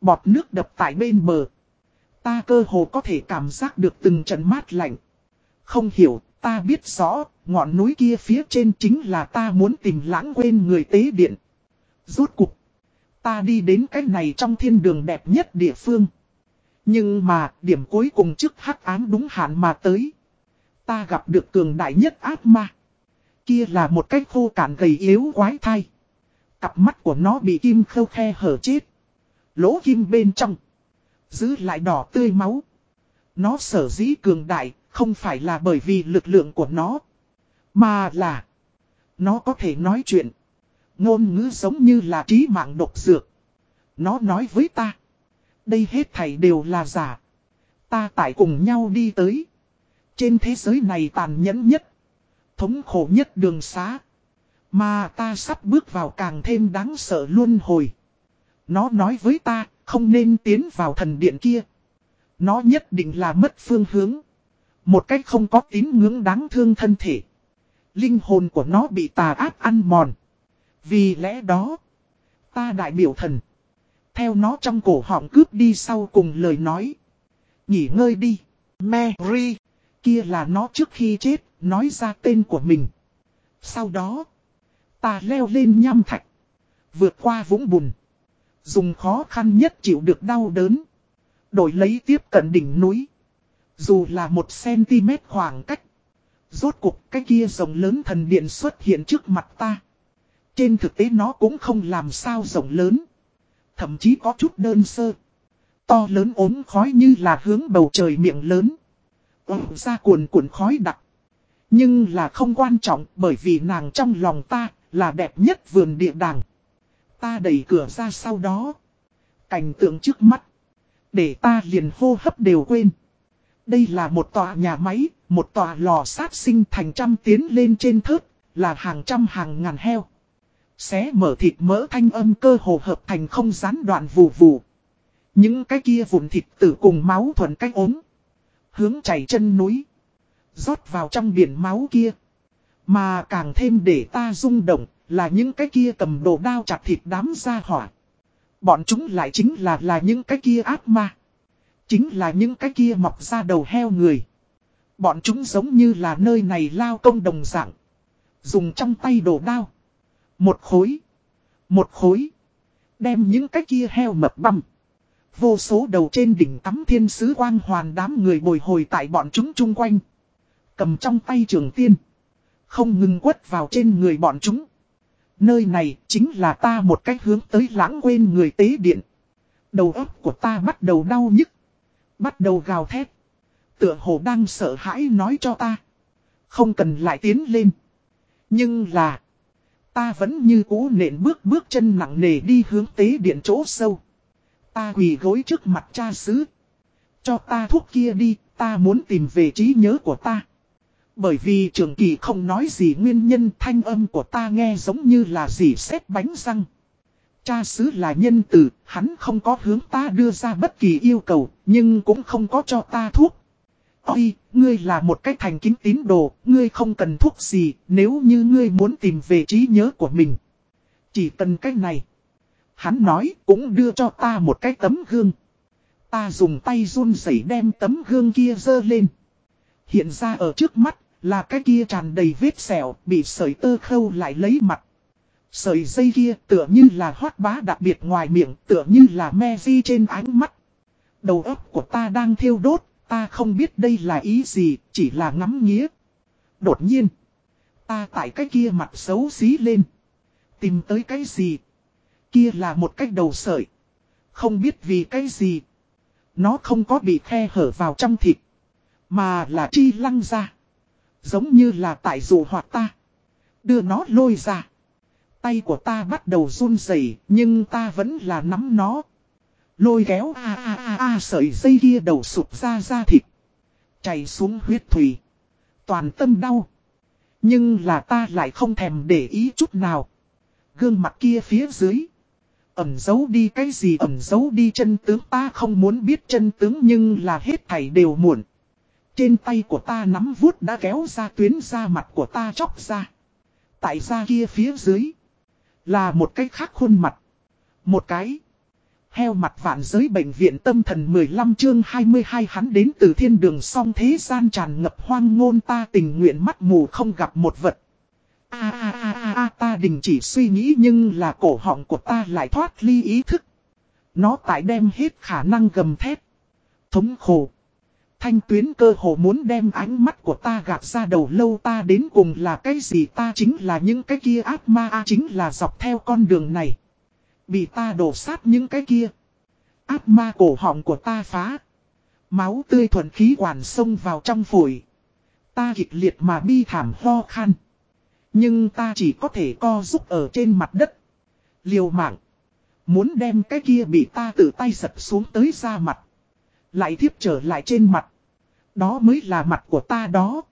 Bọt nước đập tại bên bờ. Ta cơ hồ có thể cảm giác được từng trận mát lạnh. Không hiểu, ta biết rõ, ngọn núi kia phía trên chính là ta muốn tìm lãng quên người tế điện. Rốt cục, ta đi đến cái này trong thiên đường đẹp nhất địa phương. Nhưng mà, điểm cuối cùng trước hắc ám đúng hạn mà tới. Ta gặp được cường đại nhất ác ma. Kia là một cái khô cạn gầy yếu quái thai. Cặp mắt của nó bị kim khâu khe hở chết. Lỗ kim bên trong. Giữ lại đỏ tươi máu. Nó sở dĩ cường đại, không phải là bởi vì lực lượng của nó. Mà là. Nó có thể nói chuyện. Ngôn ngữ giống như là trí mạng độc dược. Nó nói với ta. Đây hết thảy đều là giả. Ta tại cùng nhau đi tới. Trên thế giới này tàn nhẫn nhất. Thống khổ nhất đường xá. Mà ta sắp bước vào càng thêm đáng sợ luôn hồi. Nó nói với ta, không nên tiến vào thần điện kia. Nó nhất định là mất phương hướng. Một cách không có tín ngưỡng đáng thương thân thể. Linh hồn của nó bị tà ác ăn mòn. Vì lẽ đó, ta đại biểu thần. Theo nó trong cổ họng cướp đi sau cùng lời nói. Nghỉ ngơi đi. Mary. Kia là nó trước khi chết, nói ra tên của mình. Sau đó, ta leo lên nham thạch. Vượt qua vũng bùn. Dùng khó khăn nhất chịu được đau đớn. Đổi lấy tiếp cận đỉnh núi. Dù là một cm khoảng cách. Rốt cục cái kia rồng lớn thần điện xuất hiện trước mặt ta. Trên thực tế nó cũng không làm sao rộng lớn. Thậm chí có chút đơn sơ. To lớn ốm khói như là hướng bầu trời miệng lớn. Ồ ra cuồn cuộn khói đặc. Nhưng là không quan trọng bởi vì nàng trong lòng ta là đẹp nhất vườn địa đàng. Ta đẩy cửa ra sau đó. Cảnh tượng trước mắt. Để ta liền hô hấp đều quên. Đây là một tòa nhà máy, một tòa lò sát sinh thành trăm tiến lên trên thớt, là hàng trăm hàng ngàn heo. Xé mở thịt mỡ thanh âm cơ hồ hợp thành không gián đoạn vù vù. Những cái kia vụn thịt tử cùng máu thuần cách ốm. Hướng chảy chân núi. rót vào trong biển máu kia. Mà càng thêm để ta rung động là những cái kia cầm đồ đao chặt thịt đám ra hỏa. Bọn chúng lại chính là là những cái kia ác ma. Chính là những cái kia mọc ra đầu heo người. Bọn chúng giống như là nơi này lao công đồng dạng. Dùng trong tay đồ đao. Một khối. Một khối. Đem những cái kia heo mập băm. Vô số đầu trên đỉnh tắm thiên sứ quang hoàn đám người bồi hồi tại bọn chúng chung quanh. Cầm trong tay trường tiên. Không ngừng quất vào trên người bọn chúng. Nơi này chính là ta một cách hướng tới lãng quên người tế điện. Đầu óc của ta bắt đầu đau nhức. Bắt đầu gào thét. Tựa hồ đang sợ hãi nói cho ta. Không cần lại tiến lên. Nhưng là. Ta vẫn như cũ nện bước bước chân nặng nề đi hướng tế điện chỗ sâu. Ta quỳ gối trước mặt cha xứ. Cho ta thuốc kia đi, ta muốn tìm về trí nhớ của ta. Bởi vì trường kỳ không nói gì nguyên nhân thanh âm của ta nghe giống như là gì xét bánh răng. Cha xứ là nhân tử, hắn không có hướng ta đưa ra bất kỳ yêu cầu, nhưng cũng không có cho ta thuốc. Ôi, ngươi là một cái thành kính tín đồ, ngươi không cần thuốc gì, nếu như ngươi muốn tìm về trí nhớ của mình. Chỉ cần cái này. Hắn nói, cũng đưa cho ta một cái tấm gương. Ta dùng tay run rẩy đem tấm gương kia dơ lên. Hiện ra ở trước mắt, là cái kia tràn đầy vết sẹo, bị sợi tơ khâu lại lấy mặt. Sợi dây kia tựa như là hoát bá đặc biệt ngoài miệng, tựa như là me di trên ánh mắt. Đầu óc của ta đang thiêu đốt, ta không biết đây là ý gì, chỉ là ngắm nghĩa. Đột nhiên, ta tại cái kia mặt xấu xí lên. Tìm tới cái gì? Kia là một cái đầu sợi. Không biết vì cái gì. Nó không có bị khe hở vào trong thịt. Mà là chi lăng ra. Giống như là tại dụ hoạt ta. Đưa nó lôi ra. Tay của ta bắt đầu run rẩy nhưng ta vẫn là nắm nó. Lôi kéo a a a a sợi dây kia đầu sụp ra ra thịt. Chảy xuống huyết thủy. Toàn tâm đau. Nhưng là ta lại không thèm để ý chút nào. Gương mặt kia phía dưới. Ẩm giấu đi cái gì ẩm giấu đi chân tướng ta không muốn biết chân tướng nhưng là hết thảy đều muộn. Trên tay của ta nắm vuốt đã kéo ra tuyến da mặt của ta chóc ra. Tại ra kia phía dưới. Là một cái khác khuôn mặt. Một cái. Heo mặt vạn giới bệnh viện tâm thần 15 chương 22 hắn đến từ thiên đường song thế gian tràn ngập hoang ngôn, ta tình nguyện mắt mù không gặp một vật. A a a a ta đình chỉ suy nghĩ nhưng là cổ họng của ta lại thoát ly ý thức. Nó tại đem hết khả năng gầm thét. Thống khổ. Thanh tuyến cơ hồ muốn đem ánh mắt của ta gạt ra đầu lâu, ta đến cùng là cái gì ta chính là những cái kia ác ma, a chính là dọc theo con đường này. Bị ta đổ sát những cái kia. Ác ma cổ họng của ta phá. Máu tươi thuần khí quản sông vào trong phổi. Ta kịch liệt mà bi thảm ho khan. Nhưng ta chỉ có thể co giúp ở trên mặt đất. Liều mạng. Muốn đem cái kia bị ta tự tay giật xuống tới ra mặt. Lại thiếp trở lại trên mặt. Đó mới là mặt của ta đó.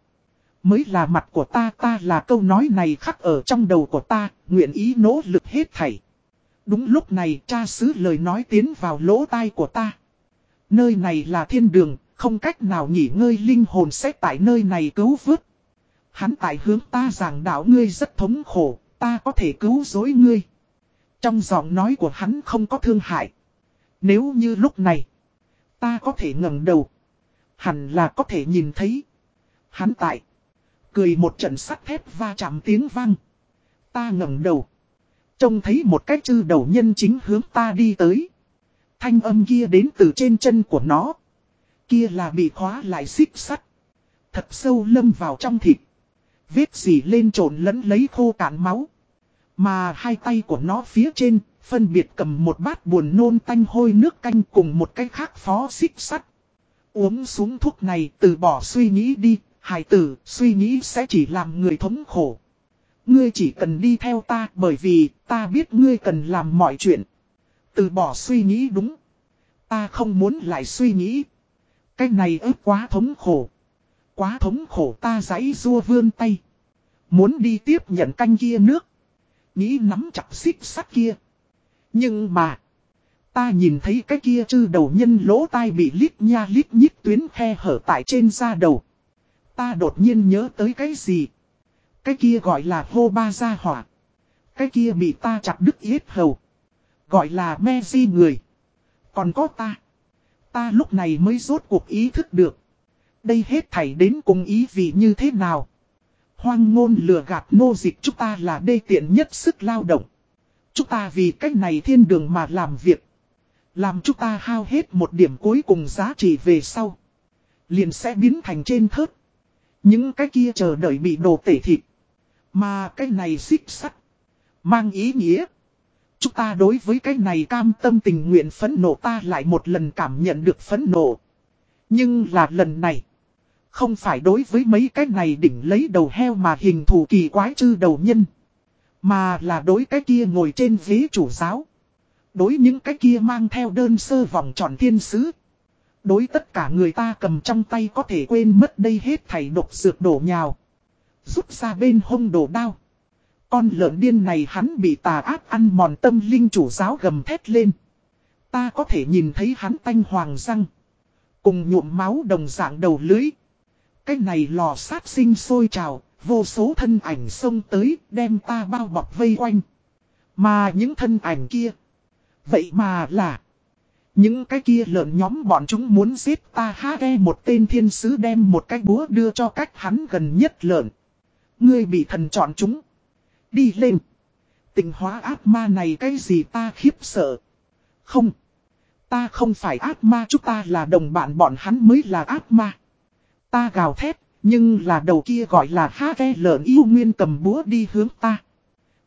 Mới là mặt của ta ta là câu nói này khắc ở trong đầu của ta, nguyện ý nỗ lực hết thảy. Đúng lúc này cha xứ lời nói tiến vào lỗ tai của ta. Nơi này là thiên đường, không cách nào nghỉ ngơi linh hồn sẽ tại nơi này cứu vớt. Hắn tại hướng ta giảng đạo ngươi rất thống khổ, ta có thể cứu dối ngươi. Trong giọng nói của hắn không có thương hại. Nếu như lúc này, ta có thể ngẩng đầu. Hẳn là có thể nhìn thấy. Hắn tại. Cười một trận sắt thép va chạm tiếng vang. Ta ngẩng đầu. Trông thấy một cái chư đầu nhân chính hướng ta đi tới. Thanh âm kia đến từ trên chân của nó. Kia là bị khóa lại xích sắt. Thật sâu lâm vào trong thịt. Vết gì lên trộn lẫn lấy khô cạn máu. Mà hai tay của nó phía trên, phân biệt cầm một bát buồn nôn tanh hôi nước canh cùng một cái khác phó xích sắt. Uống xuống thuốc này từ bỏ suy nghĩ đi, hài tử, suy nghĩ sẽ chỉ làm người thống khổ. Ngươi chỉ cần đi theo ta bởi vì ta biết ngươi cần làm mọi chuyện. Từ bỏ suy nghĩ đúng. Ta không muốn lại suy nghĩ. Cái này ức quá thống khổ. Quá thống khổ ta giấy rua vươn tay. Muốn đi tiếp nhận canh kia nước. Nghĩ nắm chặt xích sắt kia. Nhưng mà. Ta nhìn thấy cái kia chư đầu nhân lỗ tai bị lít nha lít nhít tuyến khe hở tại trên da đầu. Ta đột nhiên nhớ tới cái gì? Cái kia gọi là hô ba gia hỏa. Cái kia bị ta chặt đứt yết hầu. Gọi là me di người. Còn có ta. Ta lúc này mới rốt cuộc ý thức được. Đây hết thảy đến cùng ý vị như thế nào. Hoang ngôn lừa gạt nô dịch chúng ta là đê tiện nhất sức lao động. Chúng ta vì cách này thiên đường mà làm việc. Làm chúng ta hao hết một điểm cuối cùng giá trị về sau. Liền sẽ biến thành trên thớt. Những cái kia chờ đợi bị đồ tể thịt. Mà cái này xích sắt. Mang ý nghĩa. Chúng ta đối với cái này cam tâm tình nguyện phấn nộ ta lại một lần cảm nhận được phấn nộ. Nhưng là lần này. Không phải đối với mấy cái này đỉnh lấy đầu heo mà hình thù kỳ quái chư đầu nhân. Mà là đối cái kia ngồi trên ghế chủ giáo. Đối những cái kia mang theo đơn sơ vòng tròn thiên sứ. Đối tất cả người ta cầm trong tay có thể quên mất đây hết thảy độc dược đổ nhào. Rút ra bên hông đồ đao. Con lợn điên này hắn bị tà ác ăn mòn tâm linh chủ giáo gầm thét lên. Ta có thể nhìn thấy hắn tanh hoàng răng. Cùng nhuộm máu đồng dạng đầu lưới. Cái này lò sát sinh sôi trào, vô số thân ảnh xông tới đem ta bao bọc vây quanh. Mà những thân ảnh kia. Vậy mà là. Những cái kia lợn nhóm bọn chúng muốn giết ta ha ghe một tên thiên sứ đem một cái búa đưa cho cách hắn gần nhất lợn. Ngươi bị thần chọn chúng. Đi lên. Tình hóa ác ma này cái gì ta khiếp sợ. Không. Ta không phải ác ma chúng ta là đồng bạn bọn hắn mới là ác ma. Ta gào thét, nhưng là đầu kia gọi là ha ve lợn yêu nguyên cầm búa đi hướng ta.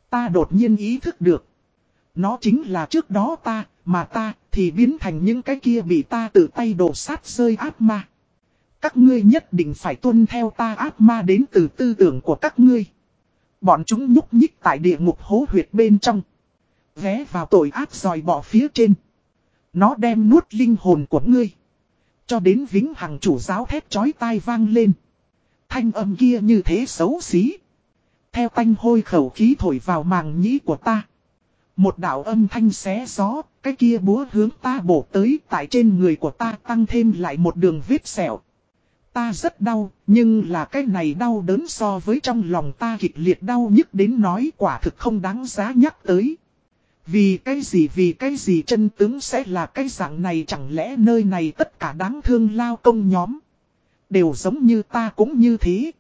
Ta đột nhiên ý thức được. Nó chính là trước đó ta, mà ta thì biến thành những cái kia bị ta tự tay đổ sát rơi ác ma. Các ngươi nhất định phải tuân theo ta ác ma đến từ tư tưởng của các ngươi. Bọn chúng nhúc nhích tại địa ngục hố huyệt bên trong. Ghé vào tội ác dòi bỏ phía trên. Nó đem nuốt linh hồn của ngươi. Cho đến vĩnh hằng chủ giáo thét chói tai vang lên. Thanh âm kia như thế xấu xí. Theo tanh hôi khẩu khí thổi vào màng nhĩ của ta. Một đạo âm thanh xé gió, cái kia búa hướng ta bổ tới tại trên người của ta tăng thêm lại một đường vết sẹo. Ta rất đau, nhưng là cái này đau đớn so với trong lòng ta kịch liệt đau nhức đến nói quả thực không đáng giá nhắc tới. Vì cái gì vì cái gì chân tướng sẽ là cái dạng này chẳng lẽ nơi này tất cả đáng thương lao công nhóm. Đều giống như ta cũng như thế.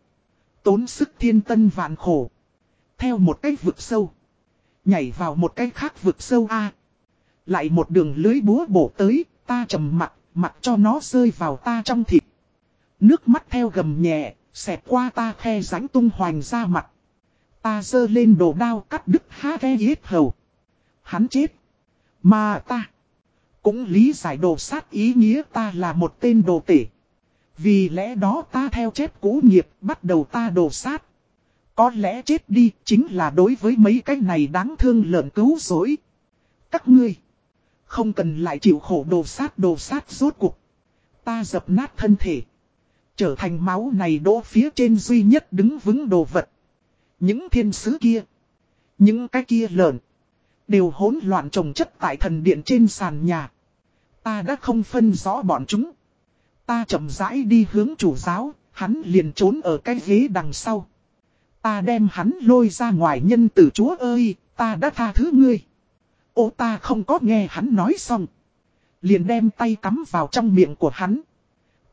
Tốn sức thiên tân vạn khổ. Theo một cái vực sâu. Nhảy vào một cái khác vực sâu A. Lại một đường lưới búa bổ tới, ta trầm mặt, mặt cho nó rơi vào ta trong thịt. Nước mắt theo gầm nhẹ, xẹt qua ta khe rãnh tung hoành ra mặt. Ta dơ lên đồ đao cắt đứt há khe yết hầu. Hắn chết. Mà ta. Cũng lý giải đồ sát ý nghĩa ta là một tên đồ tể. Vì lẽ đó ta theo chép cũ nghiệp bắt đầu ta đồ sát. Có lẽ chết đi chính là đối với mấy cái này đáng thương lợn cứu dối. Các ngươi. Không cần lại chịu khổ đồ sát đồ sát rốt cuộc. Ta dập nát thân thể. Trở thành máu này đỗ phía trên duy nhất đứng vững đồ vật. Những thiên sứ kia. Những cái kia lợn. Đều hỗn loạn trồng chất tại thần điện trên sàn nhà. Ta đã không phân rõ bọn chúng. Ta chậm rãi đi hướng chủ giáo, hắn liền trốn ở cái ghế đằng sau. Ta đem hắn lôi ra ngoài nhân tử chúa ơi, ta đã tha thứ ngươi. Ô ta không có nghe hắn nói xong. Liền đem tay cắm vào trong miệng của hắn.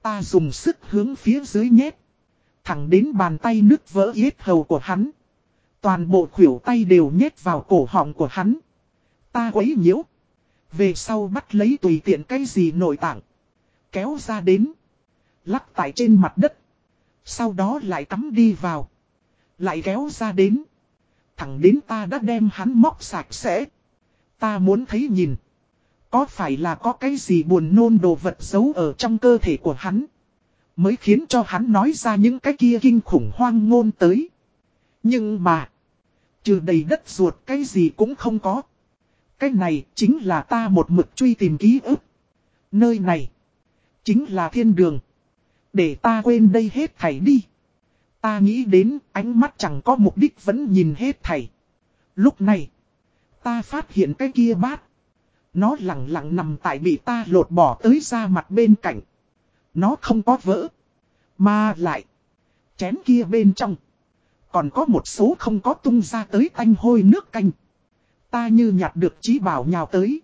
Ta dùng sức hướng phía dưới nhét. Thẳng đến bàn tay nước vỡ yết hầu của hắn. Toàn bộ khuỷu tay đều nhét vào cổ họng của hắn. Ta quấy nhiễu. Về sau bắt lấy tùy tiện cái gì nội tạng. Kéo ra đến. Lắc tại trên mặt đất. Sau đó lại tắm đi vào. Lại kéo ra đến. Thẳng đến ta đã đem hắn móc sạch sẽ. Ta muốn thấy nhìn. Có phải là có cái gì buồn nôn đồ vật giấu ở trong cơ thể của hắn. Mới khiến cho hắn nói ra những cái kia kinh khủng hoang ngôn tới. Nhưng mà. Trừ đầy đất ruột cái gì cũng không có. Cái này chính là ta một mực truy tìm ký ức. Nơi này. Chính là thiên đường. Để ta quên đây hết thảy đi. Ta nghĩ đến ánh mắt chẳng có mục đích vẫn nhìn hết thảy. Lúc này. Ta phát hiện cái kia bát. Nó lặng lặng nằm tại bị ta lột bỏ tới ra mặt bên cạnh. Nó không có vỡ. Mà lại. Chén kia bên trong. Còn có một số không có tung ra tới tanh hôi nước canh. Ta như nhặt được trí bảo nhào tới.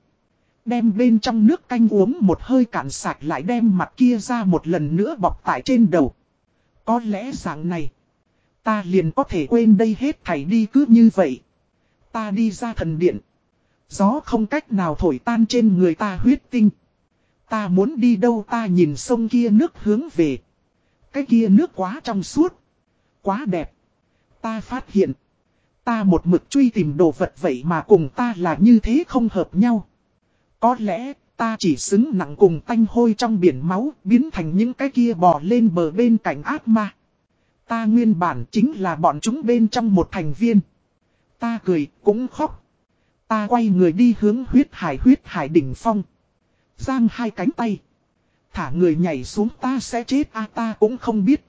Đem bên trong nước canh uống một hơi cạn sạch lại đem mặt kia ra một lần nữa bọc tại trên đầu. Có lẽ dạng này. Ta liền có thể quên đây hết thảy đi cứ như vậy. Ta đi ra thần điện. Gió không cách nào thổi tan trên người ta huyết tinh. Ta muốn đi đâu ta nhìn sông kia nước hướng về. Cái kia nước quá trong suốt. Quá đẹp. Ta phát hiện. Ta một mực truy tìm đồ vật vậy mà cùng ta là như thế không hợp nhau. Có lẽ ta chỉ xứng nặng cùng tanh hôi trong biển máu biến thành những cái kia bò lên bờ bên cạnh ác ma. Ta nguyên bản chính là bọn chúng bên trong một thành viên. Ta cười cũng khóc. Ta quay người đi hướng huyết hải huyết hải đỉnh phong. Giang hai cánh tay. Thả người nhảy xuống ta sẽ chết a ta cũng không biết.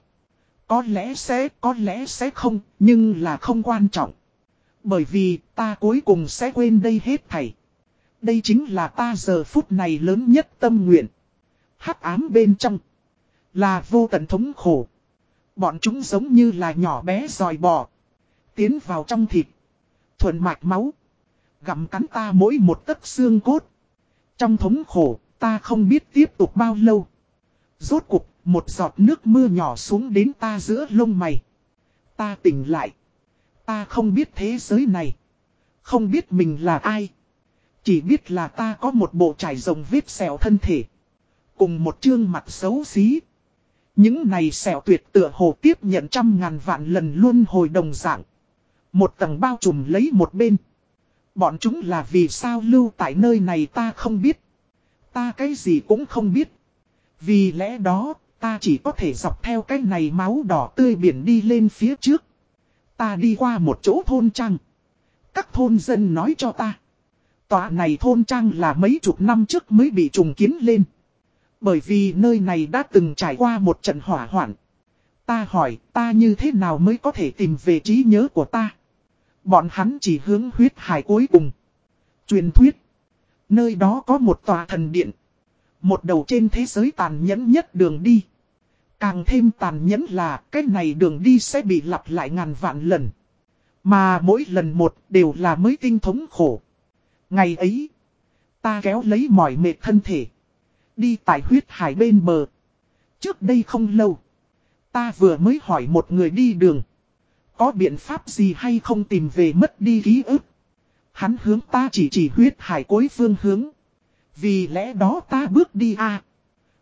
Có lẽ sẽ, có lẽ sẽ không, nhưng là không quan trọng. Bởi vì ta cuối cùng sẽ quên đây hết thảy. Đây chính là ta giờ phút này lớn nhất tâm nguyện. hắc ám bên trong. Là vô tận thống khổ. Bọn chúng giống như là nhỏ bé dòi bò. Tiến vào trong thịt. Thuận mạch máu. Gặm cắn ta mỗi một tấc xương cốt. Trong thống khổ, ta không biết tiếp tục bao lâu. Rốt cục một giọt nước mưa nhỏ xuống đến ta giữa lông mày. Ta tỉnh lại. Ta không biết thế giới này. Không biết mình là ai. Chỉ biết là ta có một bộ trải rồng vết sẹo thân thể. Cùng một chương mặt xấu xí. Những này sẹo tuyệt tựa hồ tiếp nhận trăm ngàn vạn lần luôn hồi đồng dạng. Một tầng bao trùm lấy một bên. Bọn chúng là vì sao lưu tại nơi này ta không biết. Ta cái gì cũng không biết. Vì lẽ đó, ta chỉ có thể dọc theo cái này máu đỏ tươi biển đi lên phía trước. Ta đi qua một chỗ thôn trang. Các thôn dân nói cho ta. Tòa này thôn trang là mấy chục năm trước mới bị trùng kiến lên. Bởi vì nơi này đã từng trải qua một trận hỏa hoạn. Ta hỏi ta như thế nào mới có thể tìm về trí nhớ của ta. Bọn hắn chỉ hướng huyết hải cuối cùng. Truyền thuyết. Nơi đó có một tòa thần điện. Một đầu trên thế giới tàn nhẫn nhất đường đi. Càng thêm tàn nhẫn là cái này đường đi sẽ bị lặp lại ngàn vạn lần. Mà mỗi lần một đều là mới tinh thống khổ. Ngày ấy, ta kéo lấy mỏi mệt thân thể. Đi tại huyết hải bên bờ. Trước đây không lâu, ta vừa mới hỏi một người đi đường. Có biện pháp gì hay không tìm về mất đi ký ức. Hắn hướng ta chỉ chỉ huyết hải cối phương hướng. Vì lẽ đó ta bước đi a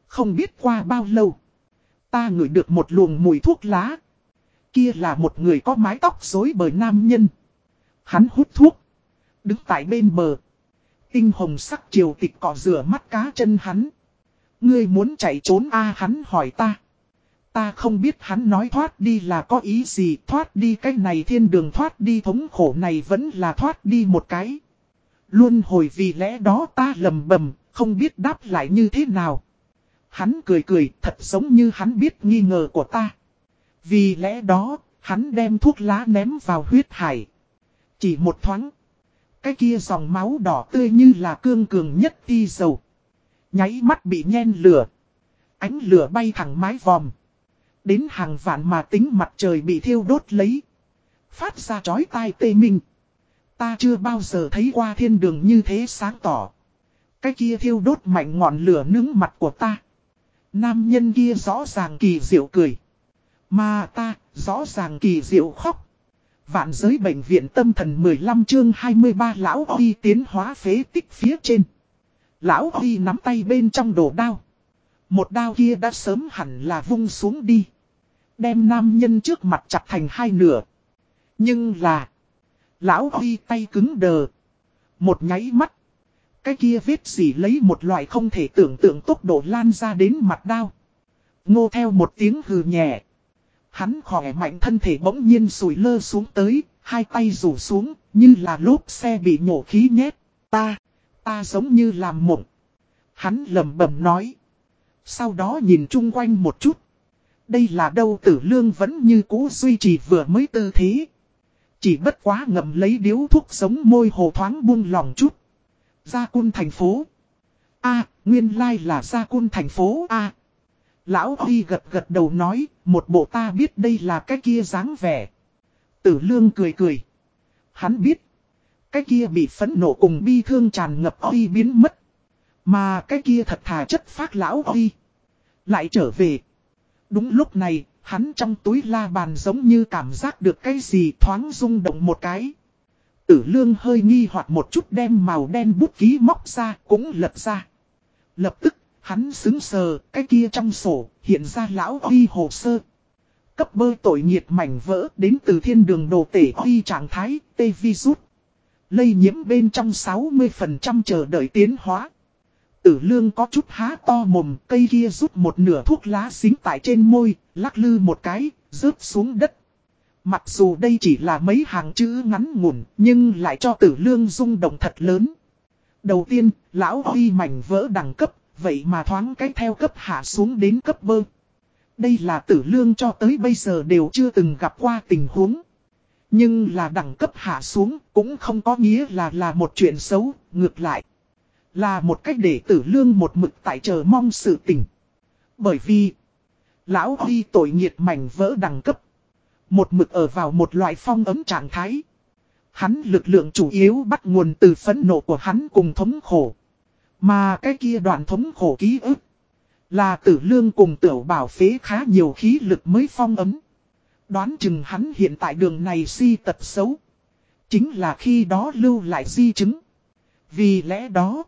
Không biết qua bao lâu. Ta ngửi được một luồng mùi thuốc lá. Kia là một người có mái tóc rối bời nam nhân. Hắn hút thuốc. Đứng tại bên bờ. Tinh hồng sắc triều tịch cỏ rửa mắt cá chân hắn. Ngươi muốn chạy trốn a hắn hỏi ta. Ta không biết hắn nói thoát đi là có ý gì, thoát đi cái này thiên đường thoát đi thống khổ này vẫn là thoát đi một cái. Luôn hồi vì lẽ đó ta lầm bầm, không biết đáp lại như thế nào. Hắn cười cười thật giống như hắn biết nghi ngờ của ta. Vì lẽ đó, hắn đem thuốc lá ném vào huyết hải. Chỉ một thoáng. Cái kia dòng máu đỏ tươi như là cương cường nhất ti dầu. Nháy mắt bị nhen lửa. Ánh lửa bay thẳng mái vòm. Đến hàng vạn mà tính mặt trời bị thiêu đốt lấy. Phát ra chói tai tê minh. Ta chưa bao giờ thấy qua thiên đường như thế sáng tỏ. Cái kia thiêu đốt mạnh ngọn lửa nướng mặt của ta. Nam nhân kia rõ ràng kỳ diệu cười. Mà ta, rõ ràng kỳ diệu khóc. Vạn giới bệnh viện tâm thần 15 chương 23 lão Huy tiến hóa phế tích phía trên. Lão Huy nắm tay bên trong đồ đao. Một đao kia đã sớm hẳn là vung xuống đi. Đem nam nhân trước mặt chặt thành hai nửa. Nhưng là. Lão Huy tay cứng đờ. Một nháy mắt. Cái kia vết gì lấy một loại không thể tưởng tượng tốc độ lan ra đến mặt đao. Ngô theo một tiếng hừ nhẹ. Hắn khỏe mạnh thân thể bỗng nhiên sùi lơ xuống tới, hai tay rủ xuống, như là lốp xe bị nhổ khí nhét. Ta, ta giống như làm mộng. Hắn lầm bẩm nói. Sau đó nhìn chung quanh một chút. Đây là đâu tử lương vẫn như cũ duy trì vừa mới tư thế. Chỉ bất quá ngầm lấy điếu thuốc sống môi hồ thoáng buông lòng chút. Gia cun thành phố. A, nguyên lai là gia cun thành phố A. Lão Huy gật gật đầu nói, một bộ ta biết đây là cái kia dáng vẻ. Tử lương cười cười. Hắn biết. Cái kia bị phẫn nộ cùng bi thương tràn ngập Huy biến mất. Mà cái kia thật thà chất phát lão Huy. Lại trở về. Đúng lúc này, hắn trong túi la bàn giống như cảm giác được cái gì thoáng rung động một cái. Tử lương hơi nghi hoặc một chút đem màu đen bút ký móc ra cũng lật ra. Lập tức, hắn xứng sờ, cái kia trong sổ, hiện ra lão huy hồ sơ. Cấp bơ tội nhiệt mảnh vỡ đến từ thiên đường đồ tể huy trạng thái, tê vi rút. Lây nhiễm bên trong 60% chờ đợi tiến hóa. Tử lương có chút há to mồm, cây kia rút một nửa thuốc lá xính tại trên môi, lắc lư một cái, rớt xuống đất. Mặc dù đây chỉ là mấy hàng chữ ngắn ngủn, nhưng lại cho tử lương rung động thật lớn. Đầu tiên, lão huy mảnh vỡ đẳng cấp, vậy mà thoáng cách theo cấp hạ xuống đến cấp bơ. Đây là tử lương cho tới bây giờ đều chưa từng gặp qua tình huống. Nhưng là đẳng cấp hạ xuống cũng không có nghĩa là là một chuyện xấu, ngược lại. Là một cách để tử lương một mực tại chờ mong sự tình. Bởi vì, lão huy tội nghiệt mảnh vỡ đẳng cấp. Một mực ở vào một loại phong ấm trạng thái. Hắn lực lượng chủ yếu bắt nguồn từ phẫn nộ của hắn cùng thống khổ. Mà cái kia đoạn thống khổ ký ức. Là tử lương cùng tiểu bảo phế khá nhiều khí lực mới phong ấm. Đoán chừng hắn hiện tại đường này si tật xấu. Chính là khi đó lưu lại di chứng. Vì lẽ đó.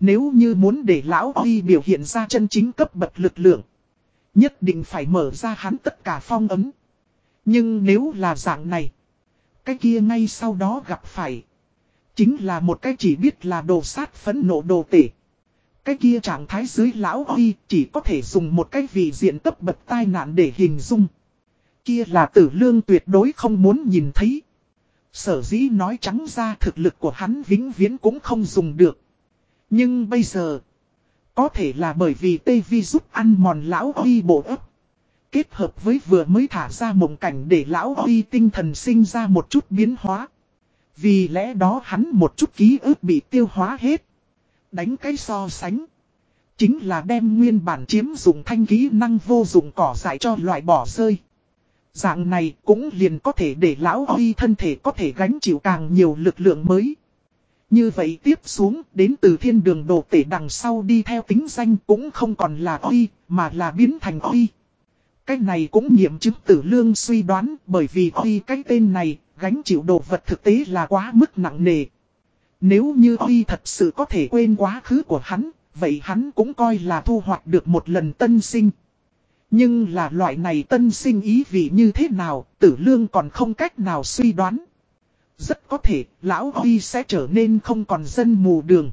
Nếu như muốn để lão Huy biểu hiện ra chân chính cấp bậc lực lượng. Nhất định phải mở ra hắn tất cả phong ấm. Nhưng nếu là dạng này. Cái kia ngay sau đó gặp phải. Chính là một cái chỉ biết là đồ sát phấn nộ đồ tể. Cái kia trạng thái dưới lão Huy chỉ có thể dùng một cái vị diện cấp bậc tai nạn để hình dung. Kia là tử lương tuyệt đối không muốn nhìn thấy. Sở dĩ nói trắng ra thực lực của hắn vĩnh viễn cũng không dùng được. Nhưng bây giờ, có thể là bởi vì Tây Vi giúp ăn mòn lão Huy bộ ấp. Kết hợp với vừa mới thả ra mộng cảnh để lão Huy tinh thần sinh ra một chút biến hóa. Vì lẽ đó hắn một chút ký ức bị tiêu hóa hết. Đánh cái so sánh. Chính là đem nguyên bản chiếm dụng thanh kỹ năng vô dụng cỏ dại cho loại bỏ rơi. Dạng này cũng liền có thể để lão huy thân thể có thể gánh chịu càng nhiều lực lượng mới. Như vậy tiếp xuống đến từ thiên đường đồ tể đằng sau đi theo tính danh cũng không còn là huy mà là biến thành huy. Cái này cũng nghiệm chứng tử lương suy đoán bởi vì huy cái tên này gánh chịu đồ vật thực tế là quá mức nặng nề. Nếu như huy thật sự có thể quên quá khứ của hắn, vậy hắn cũng coi là thu hoạch được một lần tân sinh. Nhưng là loại này tân sinh ý vị như thế nào, tử lương còn không cách nào suy đoán. Rất có thể, lão Huy sẽ trở nên không còn dân mù đường.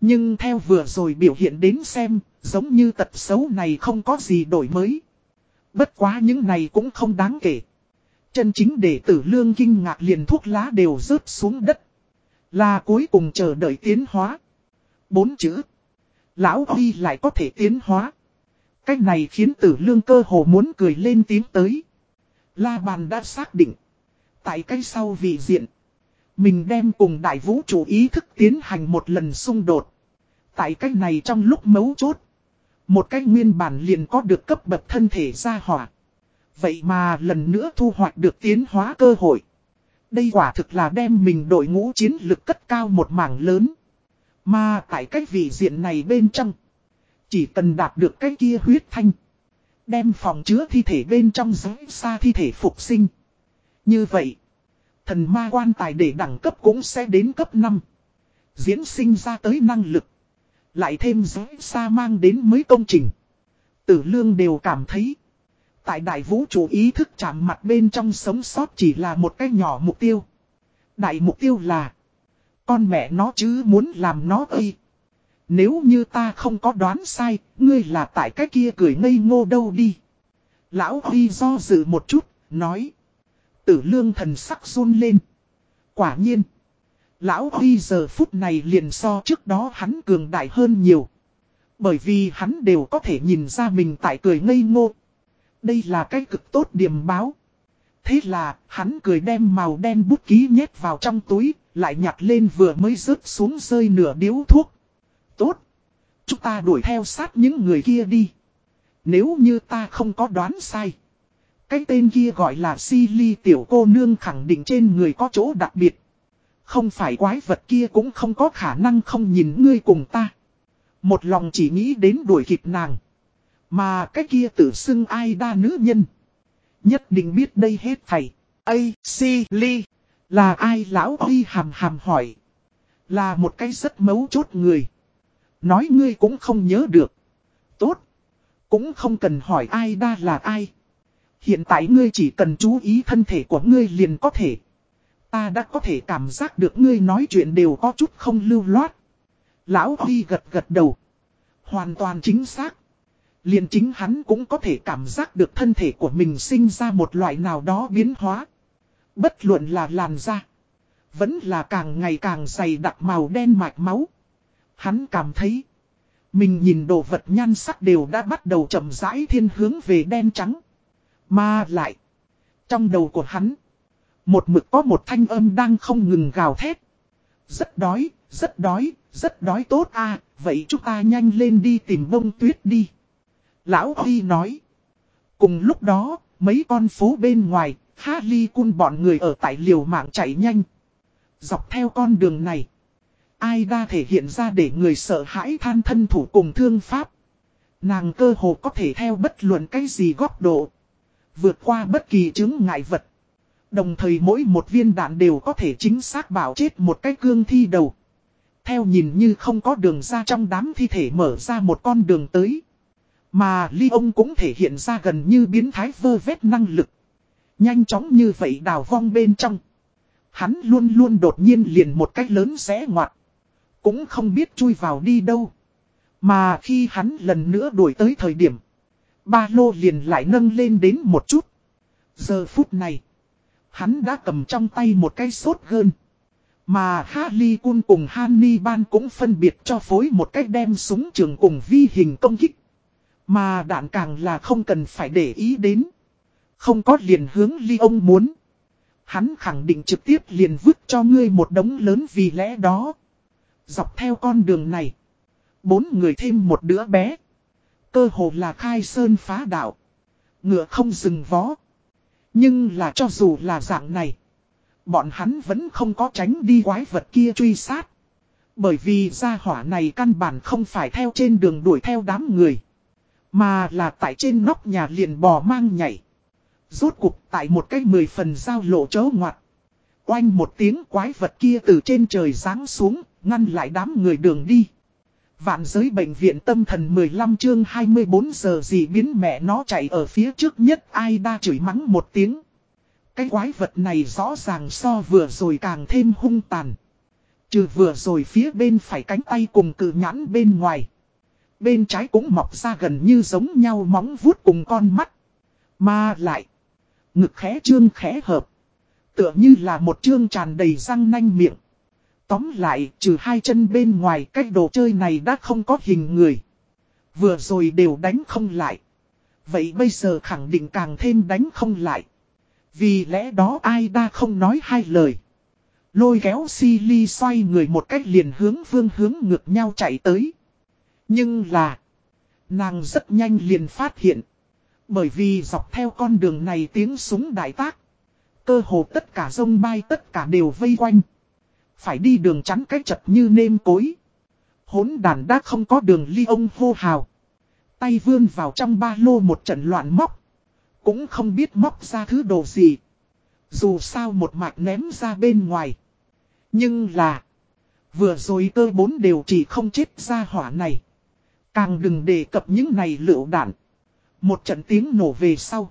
Nhưng theo vừa rồi biểu hiện đến xem, giống như tật xấu này không có gì đổi mới. Bất quá những này cũng không đáng kể. Chân chính để tử lương kinh ngạc liền thuốc lá đều rớt xuống đất. Là cuối cùng chờ đợi tiến hóa. Bốn chữ. Lão Huy lại có thể tiến hóa. Cách này khiến tử lương cơ hồ muốn cười lên tiếng tới. La bàn đã xác định. Tại cái sau vị diện. Mình đem cùng đại vũ trụ ý thức tiến hành một lần xung đột. Tại cách này trong lúc mấu chốt. Một cách nguyên bản liền có được cấp bậc thân thể ra hỏa. Vậy mà lần nữa thu hoạch được tiến hóa cơ hội. Đây quả thực là đem mình đội ngũ chiến lực cất cao một mảng lớn. Mà tại cách vị diện này bên trong. Chỉ cần đạt được cái kia huyết thanh. Đem phòng chứa thi thể bên trong giới xa thi thể phục sinh. Như vậy. Thần ma quan tài để đẳng cấp cũng sẽ đến cấp 5. Diễn sinh ra tới năng lực. Lại thêm giới xa mang đến mới công trình. Tử lương đều cảm thấy. Tại đại vũ trụ ý thức chạm mặt bên trong sống sót chỉ là một cái nhỏ mục tiêu. Đại mục tiêu là. Con mẹ nó chứ muốn làm nó ơi. Nếu như ta không có đoán sai, ngươi là tại cái kia cười ngây ngô đâu đi. Lão Huy do dự một chút, nói. Tử lương thần sắc run lên. Quả nhiên. Lão Huy giờ phút này liền so trước đó hắn cường đại hơn nhiều. Bởi vì hắn đều có thể nhìn ra mình tại cười ngây ngô. Đây là cái cực tốt điểm báo. Thế là, hắn cười đem màu đen bút ký nhét vào trong túi, lại nhặt lên vừa mới rớt xuống rơi nửa điếu thuốc. Tốt. Chúng ta đuổi theo sát những người kia đi. Nếu như ta không có đoán sai. Cái tên kia gọi là si ly tiểu cô nương khẳng định trên người có chỗ đặc biệt. Không phải quái vật kia cũng không có khả năng không nhìn ngươi cùng ta. Một lòng chỉ nghĩ đến đuổi kịp nàng. Mà cái kia tự xưng ai đa nữ nhân. Nhất định biết đây hết thầy. A, si, ly. Là ai lão đi hàm hàm hỏi. Là một cái rất mấu chốt người. Nói ngươi cũng không nhớ được. Tốt. Cũng không cần hỏi ai đa là ai. Hiện tại ngươi chỉ cần chú ý thân thể của ngươi liền có thể. Ta đã có thể cảm giác được ngươi nói chuyện đều có chút không lưu loát. Lão Huy gật gật đầu. Hoàn toàn chính xác. Liền chính hắn cũng có thể cảm giác được thân thể của mình sinh ra một loại nào đó biến hóa. Bất luận là làn da. Vẫn là càng ngày càng dày đặc màu đen mạch máu. Hắn cảm thấy. Mình nhìn đồ vật nhan sắc đều đã bắt đầu chậm rãi thiên hướng về đen trắng. Mà lại. Trong đầu của hắn. Một mực có một thanh âm đang không ngừng gào thét. Rất đói, rất đói, rất đói tốt à, vậy chúng ta nhanh lên đi tìm bông tuyết đi. Lão Huy nói. Cùng lúc đó, mấy con phố bên ngoài, Há Ly cun bọn người ở tại liều mạng chạy nhanh. Dọc theo con đường này. Ai đã thể hiện ra để người sợ hãi than thân thủ cùng thương pháp. Nàng cơ hồ có thể theo bất luận cái gì góc độ. Vượt qua bất kỳ chứng ngại vật. Đồng thời mỗi một viên đạn đều có thể chính xác bảo chết một cái cương thi đầu. Theo nhìn như không có đường ra trong đám thi thể mở ra một con đường tới. Mà Ly ông cũng thể hiện ra gần như biến thái vơ vét năng lực. Nhanh chóng như vậy đào vong bên trong. Hắn luôn luôn đột nhiên liền một cách lớn xé ngoặt. Cũng không biết chui vào đi đâu. Mà khi hắn lần nữa đuổi tới thời điểm. Ba lô liền lại nâng lên đến một chút. Giờ phút này. Hắn đã cầm trong tay một cái sốt gơn. Mà Harley Kun cùng Hannibal cũng phân biệt cho phối một cách đem súng trường cùng vi hình công kích. Mà đạn càng là không cần phải để ý đến. Không có liền hướng ly ông muốn. Hắn khẳng định trực tiếp liền vứt cho ngươi một đống lớn vì lẽ đó. Dọc theo con đường này. Bốn người thêm một đứa bé. Cơ hồ là khai sơn phá đạo. Ngựa không dừng vó. Nhưng là cho dù là dạng này. Bọn hắn vẫn không có tránh đi quái vật kia truy sát. Bởi vì gia hỏa này căn bản không phải theo trên đường đuổi theo đám người. Mà là tại trên nóc nhà liền bò mang nhảy. Rốt cục tại một cái mười phần giao lộ chớ ngoặt. Oanh một tiếng quái vật kia từ trên trời giáng xuống, ngăn lại đám người đường đi. Vạn giới bệnh viện tâm thần 15 chương 24 giờ gì biến mẹ nó chạy ở phía trước nhất, ai đa chửi mắng một tiếng. Cái quái vật này rõ ràng so vừa rồi càng thêm hung tàn. Trừ vừa rồi phía bên phải cánh tay cùng cự nhãn bên ngoài. Bên trái cũng mọc ra gần như giống nhau móng vuốt cùng con mắt. Mà lại. Ngực khẽ trương khẽ hợp. Tựa như là một trương tràn đầy răng nanh miệng. Tóm lại, trừ hai chân bên ngoài cái đồ chơi này đã không có hình người. Vừa rồi đều đánh không lại. Vậy bây giờ khẳng định càng thêm đánh không lại. Vì lẽ đó ai đã không nói hai lời. Lôi kéo Silly xoay người một cách liền hướng phương hướng ngược nhau chạy tới. Nhưng là, nàng rất nhanh liền phát hiện. Bởi vì dọc theo con đường này tiếng súng đại tác. Cơ hồ tất cả sông bay tất cả đều vây quanh. Phải đi đường chắn cách chật như nêm cối. Hốn đàn đã không có đường ly ông hô hào. Tay vươn vào trong ba lô một trận loạn móc. Cũng không biết móc ra thứ đồ gì. Dù sao một mạch ném ra bên ngoài. Nhưng là. Vừa rồi cơ bốn đều chỉ không chết ra hỏa này. Càng đừng đề cập những này lựu đạn. Một trận tiếng nổ về sau.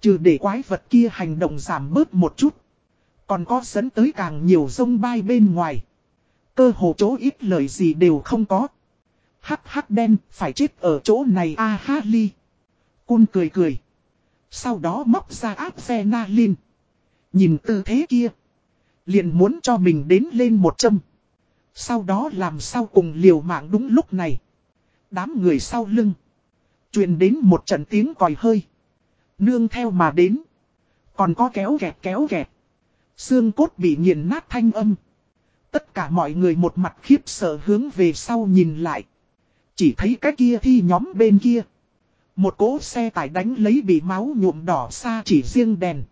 Trừ để quái vật kia hành động giảm bớt một chút. Còn có dẫn tới càng nhiều sông bay bên ngoài. Cơ hồ chỗ ít lời gì đều không có. Hắc hắc đen phải chết ở chỗ này a à, ha ly. Cun cười cười. Sau đó móc ra áp xe na lin. Nhìn tư thế kia. Liền muốn cho mình đến lên một châm. Sau đó làm sao cùng liều mạng đúng lúc này. Đám người sau lưng. truyền đến một trận tiếng còi hơi. Nương theo mà đến. Còn có kéo kẹt kéo kẹt. Xương cốt bị nghiền nát thanh âm. Tất cả mọi người một mặt khiếp sợ hướng về sau nhìn lại. Chỉ thấy cái kia thi nhóm bên kia. Một cỗ xe tải đánh lấy bị máu nhuộm đỏ xa chỉ riêng đèn.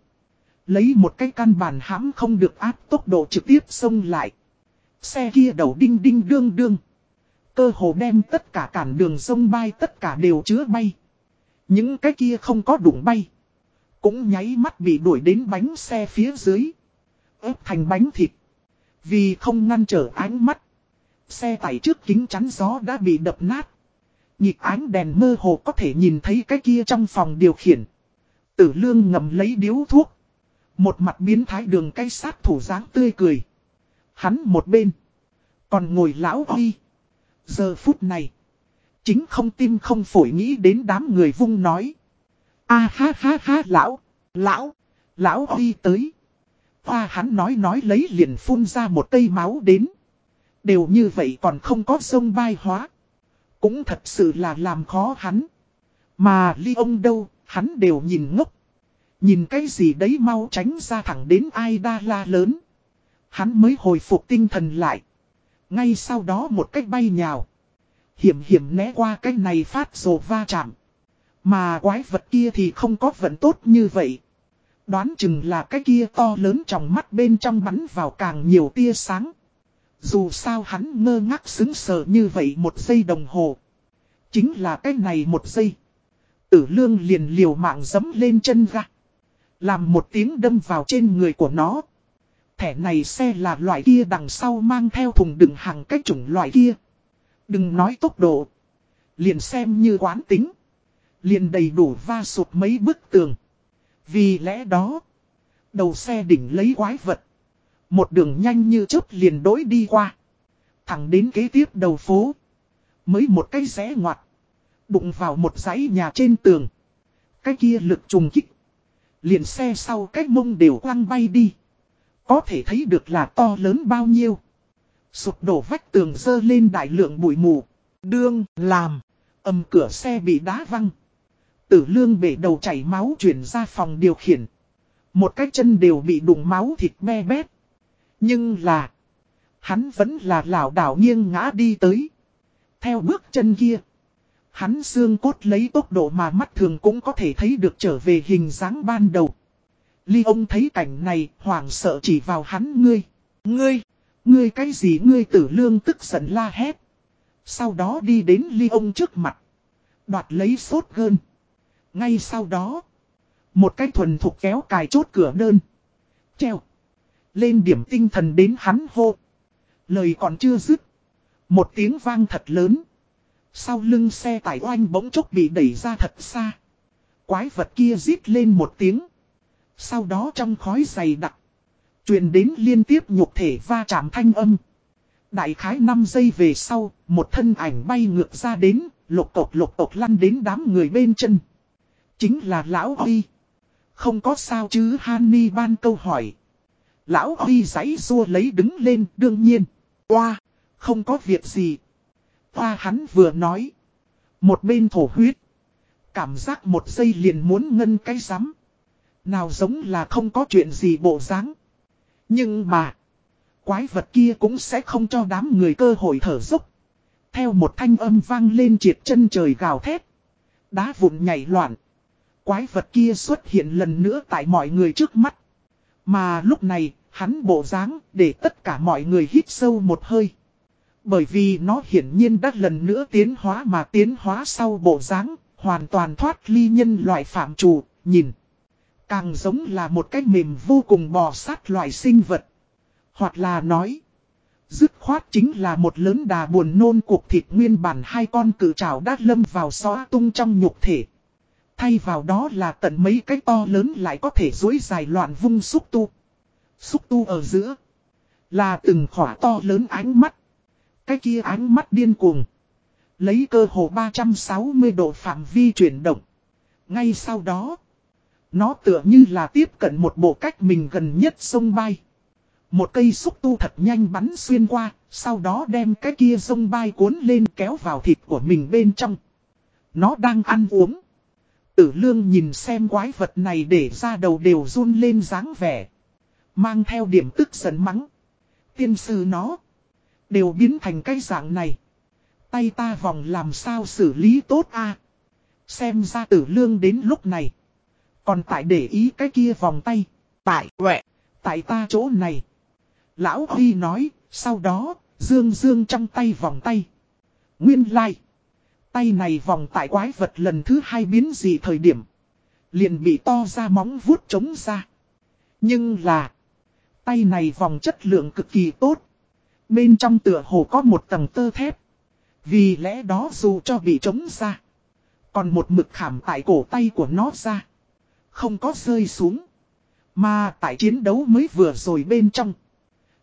Lấy một cái căn bản hãm không được áp tốc độ trực tiếp xông lại. Xe kia đầu đinh đinh đương đương. Cơ hồ đem tất cả cản đường sông bay tất cả đều chứa bay. Những cái kia không có đụng bay. Cũng nháy mắt bị đuổi đến bánh xe phía dưới ép thành bánh thịt. Vì không ngăn trở ánh mắt. Xe tải trước kính chắn gió đã bị đập nát. Nhịp ánh đèn mơ hồ có thể nhìn thấy cái kia trong phòng điều khiển. Tử lương ngầm lấy điếu thuốc. Một mặt biến thái đường cây sát thủ dáng tươi cười. Hắn một bên. Còn ngồi lão huy. Giờ phút này. Chính không tim không phổi nghĩ đến đám người vung nói. a ha ha ha, lão. Lão. Lão huy tới. Hoa hắn nói nói lấy liền phun ra một cây máu đến. Đều như vậy còn không có sông bay hóa. Cũng thật sự là làm khó hắn. Mà ly ông đâu, hắn đều nhìn ngốc. Nhìn cái gì đấy mau tránh ra thẳng đến ai đa la lớn. Hắn mới hồi phục tinh thần lại. Ngay sau đó một cách bay nhào. Hiểm hiểm né qua cái này phát rồ va chạm. Mà quái vật kia thì không có vận tốt như vậy. Đoán chừng là cái kia to lớn trong mắt bên trong bắn vào càng nhiều tia sáng. Dù sao hắn ngơ ngác xứng sờ như vậy một giây đồng hồ. Chính là cái này một giây. Tử lương liền liều mạng dấm lên chân ra. Làm một tiếng đâm vào trên người của nó. Thẻ này xe là loại kia đằng sau mang theo thùng đựng hàng cái chủng loại kia. Đừng nói tốc độ. Liền xem như quán tính. Liền đầy đủ va sụt mấy bức tường. Vì lẽ đó. Đầu xe đỉnh lấy quái vật. Một đường nhanh như chớp liền đối đi qua. Thẳng đến kế tiếp đầu phố. Mới một cái rẽ ngoặt. Đụng vào một dãy nhà trên tường. Cái kia lực trùng kích. Liền xe sau cái mông đều quăng bay đi. Có thể thấy được là to lớn bao nhiêu. Sụp đổ vách tường dơ lên đại lượng bụi mù. Đương, làm. Âm cửa xe bị đá văng. Tử lương bể đầu chảy máu chuyển ra phòng điều khiển. Một cái chân đều bị đụng máu thịt me bét. Nhưng là. Hắn vẫn là lảo đảo nghiêng ngã đi tới. Theo bước chân kia. Hắn xương cốt lấy tốc độ mà mắt thường cũng có thể thấy được trở về hình dáng ban đầu. Ly ông thấy cảnh này hoảng sợ chỉ vào hắn ngươi. Ngươi, ngươi cái gì ngươi tử lương tức giận la hét. Sau đó đi đến ly ông trước mặt. Đoạt lấy sốt gơn. Ngay sau đó. Một cái thuần thục kéo cài chốt cửa đơn. Treo. Lên điểm tinh thần đến hắn hô. Lời còn chưa dứt. Một tiếng vang thật lớn. Sau lưng xe tải oanh bỗng chốc bị đẩy ra thật xa. Quái vật kia rít lên một tiếng. Sau đó trong khói dày đặc. truyền đến liên tiếp nhục thể va chạm thanh âm. Đại khái 5 giây về sau, một thân ảnh bay ngược ra đến, lục tộc lục tộc lăn đến đám người bên chân. Chính là Lão Huy. Không có sao chứ Hanni ban câu hỏi. Lão Huy giấy rua lấy đứng lên đương nhiên. Qua, không có việc gì. Hoa hắn vừa nói. Một bên thổ huyết. Cảm giác một giây liền muốn ngân cái rắm Nào giống là không có chuyện gì bộ dáng Nhưng mà. Quái vật kia cũng sẽ không cho đám người cơ hội thở dốc. Theo một thanh âm vang lên triệt chân trời gào thét. Đá vụn nhảy loạn. Quái vật kia xuất hiện lần nữa tại mọi người trước mắt. Mà lúc này, hắn bộ dáng để tất cả mọi người hít sâu một hơi. Bởi vì nó hiển nhiên đã lần nữa tiến hóa mà tiến hóa sau bộ dáng hoàn toàn thoát ly nhân loại phạm trù, nhìn. Càng giống là một cái mềm vô cùng bò sát loại sinh vật. Hoặc là nói, dứt khoát chính là một lớn đà buồn nôn cuộc thịt nguyên bản hai con cự trào đát lâm vào xóa tung trong nhục thể. Thay vào đó là tận mấy cái to lớn lại có thể dối dài loạn vung xúc tu. Xúc tu ở giữa, là từng khỏa to lớn ánh mắt. Cái kia ánh mắt điên cuồng. Lấy cơ hồ 360 độ phạm vi chuyển động. Ngay sau đó, nó tựa như là tiếp cận một bộ cách mình gần nhất sông bay. Một cây xúc tu thật nhanh bắn xuyên qua, sau đó đem cái kia sông bay cuốn lên kéo vào thịt của mình bên trong. Nó đang ăn uống. Tử lương nhìn xem quái vật này để ra đầu đều run lên dáng vẻ. Mang theo điểm tức giận mắng. Tiên sư nó. Đều biến thành cái dạng này. Tay ta vòng làm sao xử lý tốt a Xem ra tử lương đến lúc này. Còn tại để ý cái kia vòng tay. Tại, quẹ, tại ta chỗ này. Lão Huy nói, sau đó, dương dương trong tay vòng tay. Nguyên lai. Like. Tay này vòng tại quái vật lần thứ hai biến gì thời điểm. Liền bị to ra móng vuốt trống ra. Nhưng là. Tay này vòng chất lượng cực kỳ tốt. Bên trong tựa hồ có một tầng tơ thép. Vì lẽ đó dù cho bị trống ra. Còn một mực khảm tại cổ tay của nó ra. Không có rơi xuống. Mà tại chiến đấu mới vừa rồi bên trong.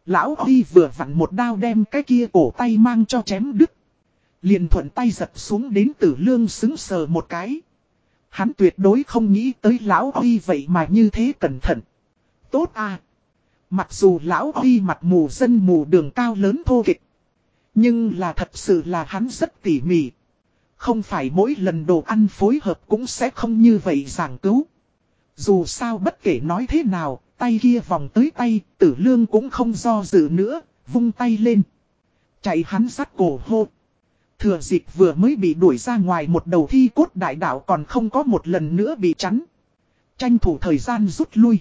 Lão Huy vừa vặn một đao đem cái kia cổ tay mang cho chém đứt. Liền thuận tay giật xuống đến tử lương xứng sờ một cái. Hắn tuyệt đối không nghĩ tới lão Huy vậy mà như thế cẩn thận. Tốt à. Mặc dù lão Huy mặt mù dân mù đường cao lớn thô kịch. Nhưng là thật sự là hắn rất tỉ mỉ. Không phải mỗi lần đồ ăn phối hợp cũng sẽ không như vậy giảng cứu. Dù sao bất kể nói thế nào, tay kia vòng tới tay, tử lương cũng không do dự nữa, vung tay lên. Chạy hắn sát cổ hô. Thừa dịp vừa mới bị đuổi ra ngoài một đầu thi cốt đại đạo còn không có một lần nữa bị chắn. Tranh thủ thời gian rút lui.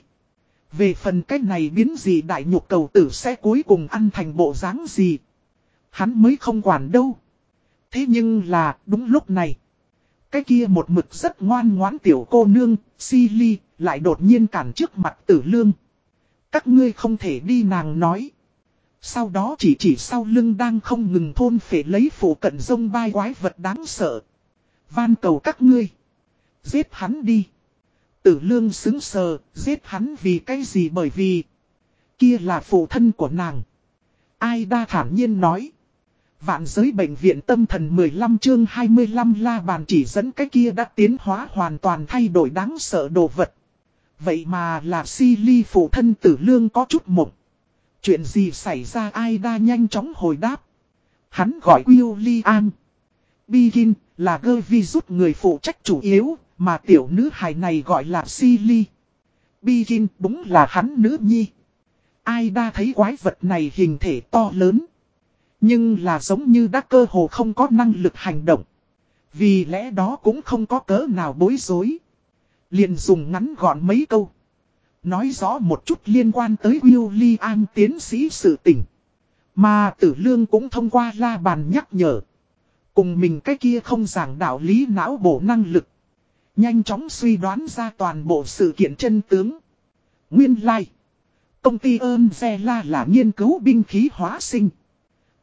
Về phần cách này biến gì đại nhục cầu tử sẽ cuối cùng ăn thành bộ dáng gì. Hắn mới không quản đâu. Thế nhưng là đúng lúc này. Cái kia một mực rất ngoan ngoãn tiểu cô nương, si ly, lại đột nhiên cản trước mặt tử lương. Các ngươi không thể đi nàng nói. Sau đó chỉ chỉ sau lưng đang không ngừng thôn phể lấy phủ cận rông vai quái vật đáng sợ. Van cầu các ngươi. Giết hắn đi. Tử lương xứng sờ, giết hắn vì cái gì bởi vì. Kia là phụ thân của nàng. Ai đa thản nhiên nói. Vạn giới bệnh viện tâm thần 15 chương 25 la bàn chỉ dẫn cái kia đã tiến hóa hoàn toàn thay đổi đáng sợ đồ vật. Vậy mà là si ly phụ thân tử lương có chút mộng. Chuyện gì xảy ra ai đa nhanh chóng hồi đáp. Hắn gọi William. Begin là gơ vi rút người phụ trách chủ yếu, mà tiểu nữ hài này gọi là Silly. Begin đúng là hắn nữ nhi. Ai đa thấy quái vật này hình thể to lớn. Nhưng là giống như đã cơ hồ không có năng lực hành động. Vì lẽ đó cũng không có cớ nào bối rối. Liền dùng ngắn gọn mấy câu. Nói rõ một chút liên quan tới William tiến sĩ sự tình. Mà tử lương cũng thông qua la bàn nhắc nhở. Cùng mình cái kia không giảng đạo lý não bổ năng lực. Nhanh chóng suy đoán ra toàn bộ sự kiện chân tướng. Nguyên lai. Like. Công ty ơn xe la là nghiên cứu binh khí hóa sinh.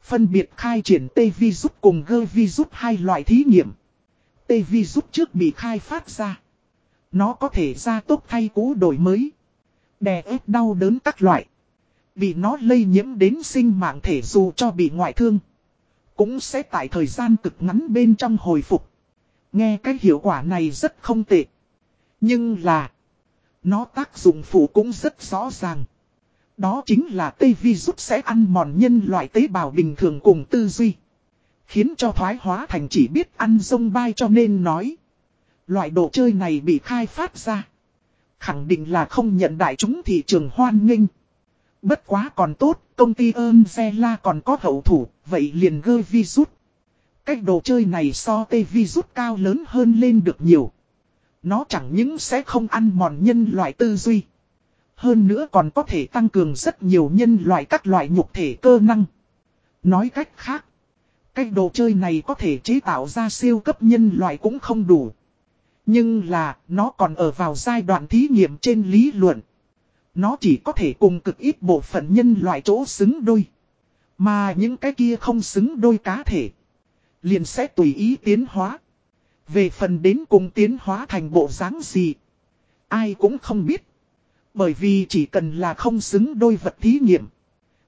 Phân biệt khai triển T-virus cùng G-virus hai loại thí nghiệm. T-virus trước bị khai phát ra. Nó có thể ra tốt thay cú đổi mới. Đè ép đau đớn các loại. Vì nó lây nhiễm đến sinh mạng thể dù cho bị ngoại thương. Cũng sẽ tại thời gian cực ngắn bên trong hồi phục. Nghe cái hiệu quả này rất không tệ. Nhưng là. Nó tác dụng phụ cũng rất rõ ràng. Đó chính là tê virus sẽ ăn mòn nhân loại tế bào bình thường cùng tư duy. Khiến cho thoái hóa thành chỉ biết ăn sông bay cho nên nói. Loại đồ chơi này bị khai phát ra. Khẳng định là không nhận đại chúng thị trường hoan nghênh. Bất quá còn tốt, công ty ơn xe la còn có hậu thủ, vậy liền gơ virus. Cách đồ chơi này so tê virus cao lớn hơn lên được nhiều. Nó chẳng những sẽ không ăn mòn nhân loại tư duy. Hơn nữa còn có thể tăng cường rất nhiều nhân loại các loại nhục thể cơ năng. Nói cách khác, cách đồ chơi này có thể chế tạo ra siêu cấp nhân loại cũng không đủ. Nhưng là, nó còn ở vào giai đoạn thí nghiệm trên lý luận. Nó chỉ có thể cùng cực ít bộ phận nhân loại chỗ xứng đôi. Mà những cái kia không xứng đôi cá thể. Liền sẽ tùy ý tiến hóa. Về phần đến cùng tiến hóa thành bộ dáng gì. Ai cũng không biết. Bởi vì chỉ cần là không xứng đôi vật thí nghiệm.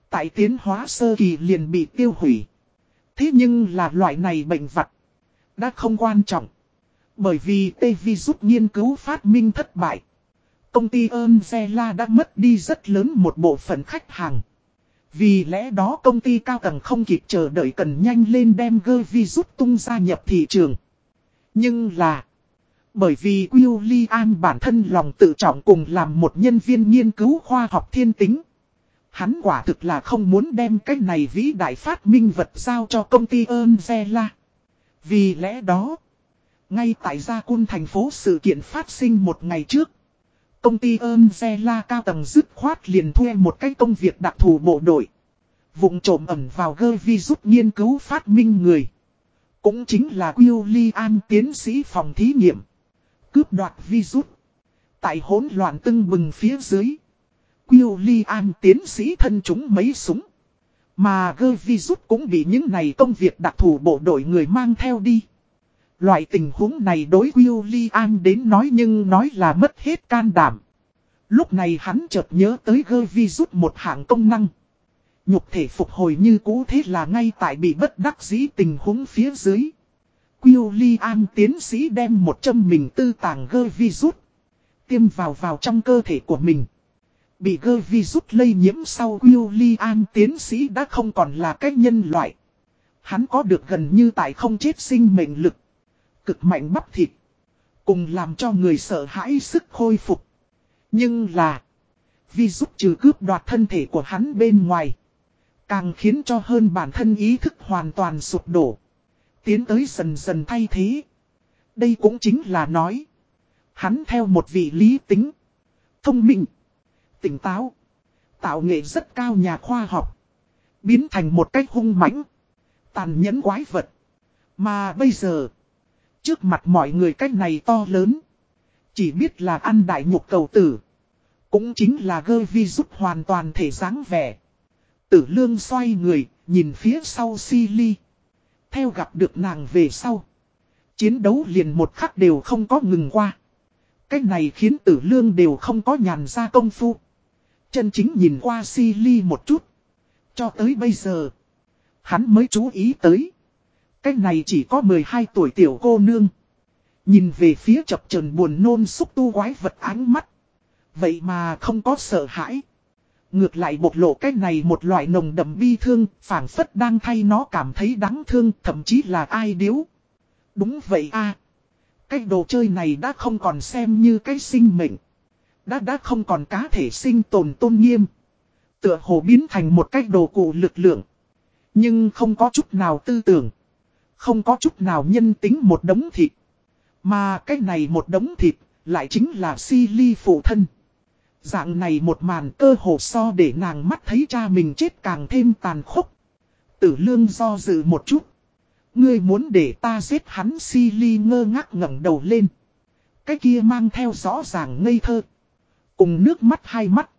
Tại tiến hóa sơ kỳ liền bị tiêu hủy. Thế nhưng là loại này bệnh vật. Đã không quan trọng. Bởi vì tê vi nghiên cứu phát minh thất bại. Công ty ơn La đã mất đi rất lớn một bộ phận khách hàng. Vì lẽ đó công ty cao tầng không kịp chờ đợi cần nhanh lên đem gơ vi rút tung gia nhập thị trường. Nhưng là... Bởi vì William bản thân lòng tự trọng cùng làm một nhân viên nghiên cứu khoa học thiên tính. Hắn quả thực là không muốn đem cái này vĩ đại phát minh vật giao cho công ty ơn La. Vì lẽ đó... Ngay tại Gia quân thành phố sự kiện phát sinh một ngày trước. Công ty ơn xe la cao tầng dứt khoát liền thuê một cái công việc đặc thù bộ đội. Vụng trộm ẩn vào gơ vi giúp nghiên cứu phát minh người. Cũng chính là William tiến sĩ phòng thí nghiệm. Cướp đoạt virus. Tại hỗn loạn tưng bừng phía dưới. William tiến sĩ thân chúng mấy súng. Mà gơ virus cũng bị những này công việc đặc thù bộ đội người mang theo đi. Loại tình huống này đối William đến nói nhưng nói là mất hết can đảm. Lúc này hắn chợt nhớ tới gơ vi rút một hạng công năng. Nhục thể phục hồi như cũ thế là ngay tại bị bất đắc dĩ tình huống phía dưới. William tiến sĩ đem một châm mình tư tàng gơ vi rút. Tiêm vào vào trong cơ thể của mình. Bị gơ vi rút lây nhiễm sau William tiến sĩ đã không còn là cách nhân loại. Hắn có được gần như tại không chết sinh mệnh lực cực mạnh bắp thịt. Cùng làm cho người sợ hãi sức khôi phục. Nhưng là. Vi giúp trừ cướp đoạt thân thể của hắn bên ngoài. Càng khiến cho hơn bản thân ý thức hoàn toàn sụp đổ. Tiến tới dần dần thay thế. Đây cũng chính là nói. Hắn theo một vị lý tính. Thông minh. Tỉnh táo. Tạo nghệ rất cao nhà khoa học. Biến thành một cách hung mãnh, Tàn nhẫn quái vật. Mà bây giờ. Trước mặt mọi người cách này to lớn. Chỉ biết là ăn đại nhục cầu tử. Cũng chính là gơ vi rút hoàn toàn thể dáng vẻ. Tử lương xoay người, nhìn phía sau si ly. Theo gặp được nàng về sau. Chiến đấu liền một khắc đều không có ngừng qua. Cách này khiến tử lương đều không có nhàn ra công phu. Chân chính nhìn qua si ly một chút. Cho tới bây giờ. Hắn mới chú ý tới. Cái này chỉ có 12 tuổi tiểu cô nương. Nhìn về phía chập trần buồn nôn xúc tu quái vật ánh mắt. Vậy mà không có sợ hãi. Ngược lại bộc lộ cái này một loại nồng đậm bi thương, phản phất đang thay nó cảm thấy đáng thương, thậm chí là ai điếu. Đúng vậy a Cái đồ chơi này đã không còn xem như cái sinh mệnh. Đã đã không còn cá thể sinh tồn tôn nghiêm. Tựa hồ biến thành một cách đồ cụ lực lượng. Nhưng không có chút nào tư tưởng. Không có chút nào nhân tính một đống thịt. Mà cái này một đống thịt lại chính là si ly phụ thân. Dạng này một màn cơ hồ so để nàng mắt thấy cha mình chết càng thêm tàn khốc. Tử lương do dự một chút. Ngươi muốn để ta giết hắn si ly ngơ ngác ngẩng đầu lên. Cái kia mang theo rõ ràng ngây thơ. Cùng nước mắt hai mắt.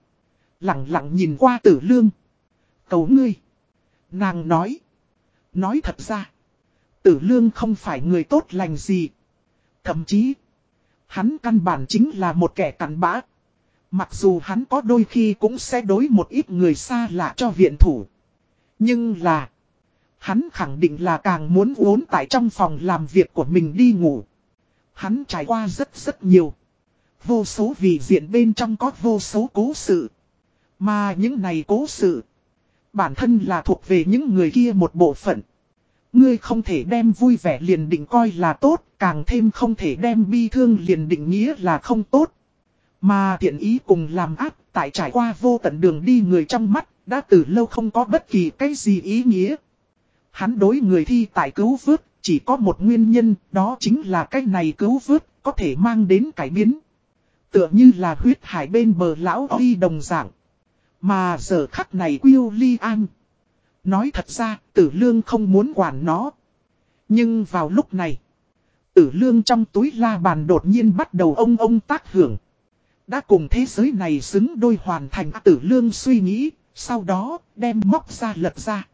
Lặng lặng nhìn qua tử lương. Cầu ngươi. Nàng nói. Nói thật ra. Tử lương không phải người tốt lành gì. Thậm chí. Hắn căn bản chính là một kẻ cắn bã. Mặc dù hắn có đôi khi cũng sẽ đối một ít người xa lạ cho viện thủ. Nhưng là. Hắn khẳng định là càng muốn uốn tại trong phòng làm việc của mình đi ngủ. Hắn trải qua rất rất nhiều. Vô số vì diện bên trong có vô số cố sự. Mà những này cố sự. Bản thân là thuộc về những người kia một bộ phận. Ngươi không thể đem vui vẻ liền định coi là tốt, càng thêm không thể đem bi thương liền định nghĩa là không tốt. Mà thiện ý cùng làm ác, tại trải qua vô tận đường đi người trong mắt, đã từ lâu không có bất kỳ cái gì ý nghĩa. Hắn đối người thi tại cứu vớt, chỉ có một nguyên nhân, đó chính là cái này cứu vớt, có thể mang đến cải biến. Tựa như là huyết hải bên bờ lão oi đồng dạng. Mà giờ khắc này Quyêu Ly An. Nói thật ra, tử lương không muốn quản nó. Nhưng vào lúc này, tử lương trong túi la bàn đột nhiên bắt đầu ông ông tác hưởng. Đã cùng thế giới này xứng đôi hoàn thành tử lương suy nghĩ, sau đó đem móc ra lật ra.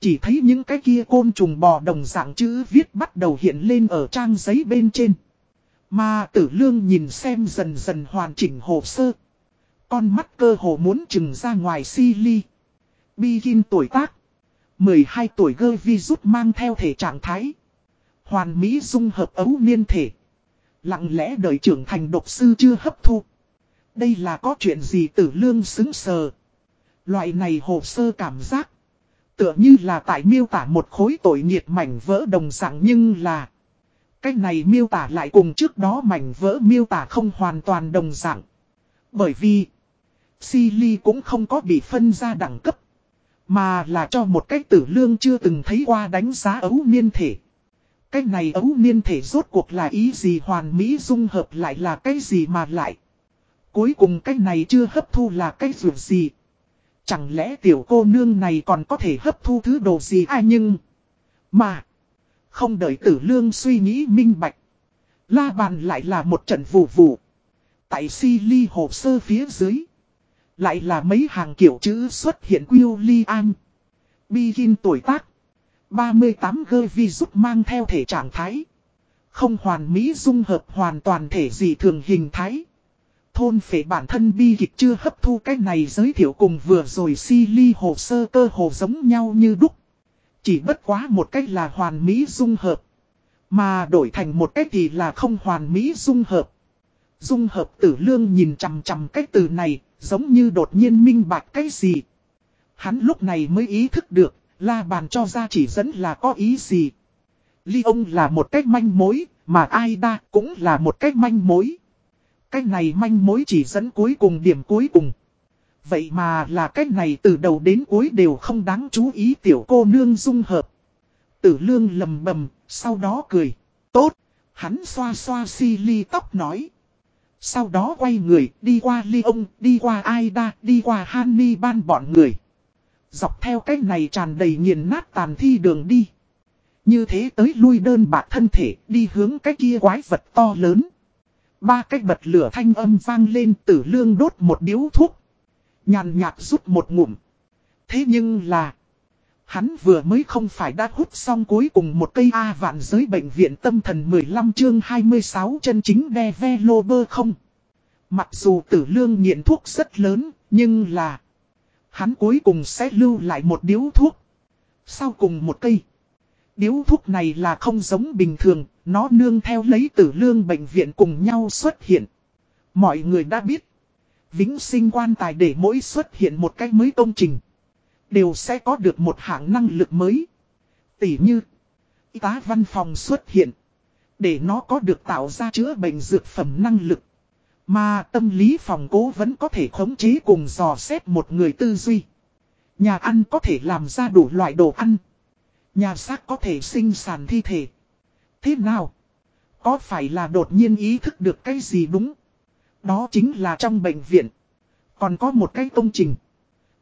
Chỉ thấy những cái kia côn trùng bò đồng dạng chữ viết bắt đầu hiện lên ở trang giấy bên trên. Mà tử lương nhìn xem dần dần hoàn chỉnh hồ sơ. Con mắt cơ hồ muốn trừng ra ngoài si ly begin tuổi tác. 12 tuổi gơ vi rút mang theo thể trạng thái. Hoàn Mỹ dung hợp ấu niên thể. Lặng lẽ đời trưởng thành độc sư chưa hấp thu. Đây là có chuyện gì tử lương xứng sờ. Loại này hồ sơ cảm giác. Tựa như là tại miêu tả một khối tội nghiệt mảnh vỡ đồng dạng nhưng là. cách này miêu tả lại cùng trước đó mảnh vỡ miêu tả không hoàn toàn đồng dạng. Bởi vì. Silly cũng không có bị phân ra đẳng cấp. Mà là cho một cách tử lương chưa từng thấy qua đánh giá ấu niên thể. Cái này ấu niên thể rốt cuộc là ý gì hoàn mỹ dung hợp lại là cái gì mà lại. Cuối cùng cái này chưa hấp thu là cái dù gì. Chẳng lẽ tiểu cô nương này còn có thể hấp thu thứ đồ gì ai nhưng. Mà. Không đợi tử lương suy nghĩ minh bạch. La bàn lại là một trận vụ vụ. Tại si ly hồ sơ phía dưới. Lại là mấy hàng kiểu chữ xuất hiện Quyêu Ly An. Begin tuổi tác. 38 gơ vi giúp mang theo thể trạng thái. Không hoàn mỹ dung hợp hoàn toàn thể gì thường hình thái. Thôn phế bản thân bi kịch chưa hấp thu cái này giới thiệu cùng vừa rồi si ly hồ sơ cơ hồ giống nhau như đúc. Chỉ bất quá một cách là hoàn mỹ dung hợp. Mà đổi thành một cách thì là không hoàn mỹ dung hợp. Dung hợp tử lương nhìn chằm chằm cách từ này, giống như đột nhiên minh bạch cái gì. Hắn lúc này mới ý thức được, la bàn cho ra chỉ dẫn là có ý gì. Ly ông là một cách manh mối, mà ai đa cũng là một cách manh mối. Cách này manh mối chỉ dẫn cuối cùng điểm cuối cùng. Vậy mà là cách này từ đầu đến cuối đều không đáng chú ý tiểu cô nương dung hợp. Tử lương lầm bầm, sau đó cười. Tốt, hắn xoa xoa si ly tóc nói. Sau đó quay người, đi qua ly ông, đi qua Aida, đi qua Hanni ban bọn người. Dọc theo cách này tràn đầy nghiền nát tàn thi đường đi. Như thế tới lui đơn bạc thân thể, đi hướng cái kia quái vật to lớn. Ba cách bật lửa thanh âm vang lên tử lương đốt một điếu thuốc. Nhàn nhạt rút một ngụm. Thế nhưng là... Hắn vừa mới không phải đã hút xong cuối cùng một cây A vạn giới bệnh viện tâm thần 15 chương 26 chân chính đe ve lô bơ không. Mặc dù tử lương nghiện thuốc rất lớn, nhưng là... Hắn cuối cùng sẽ lưu lại một điếu thuốc. Sau cùng một cây. Điếu thuốc này là không giống bình thường, nó nương theo lấy tử lương bệnh viện cùng nhau xuất hiện. Mọi người đã biết. Vĩnh sinh quan tài để mỗi xuất hiện một cách mới công trình. Đều sẽ có được một hạng năng lực mới. Tỷ như. Y tá văn phòng xuất hiện. Để nó có được tạo ra chữa bệnh dược phẩm năng lực. Mà tâm lý phòng cố vẫn có thể khống chế cùng dò xét một người tư duy. Nhà ăn có thể làm ra đủ loại đồ ăn. Nhà xác có thể sinh sản thi thể. Thế nào? Có phải là đột nhiên ý thức được cái gì đúng? Đó chính là trong bệnh viện. Còn có một cái công trình.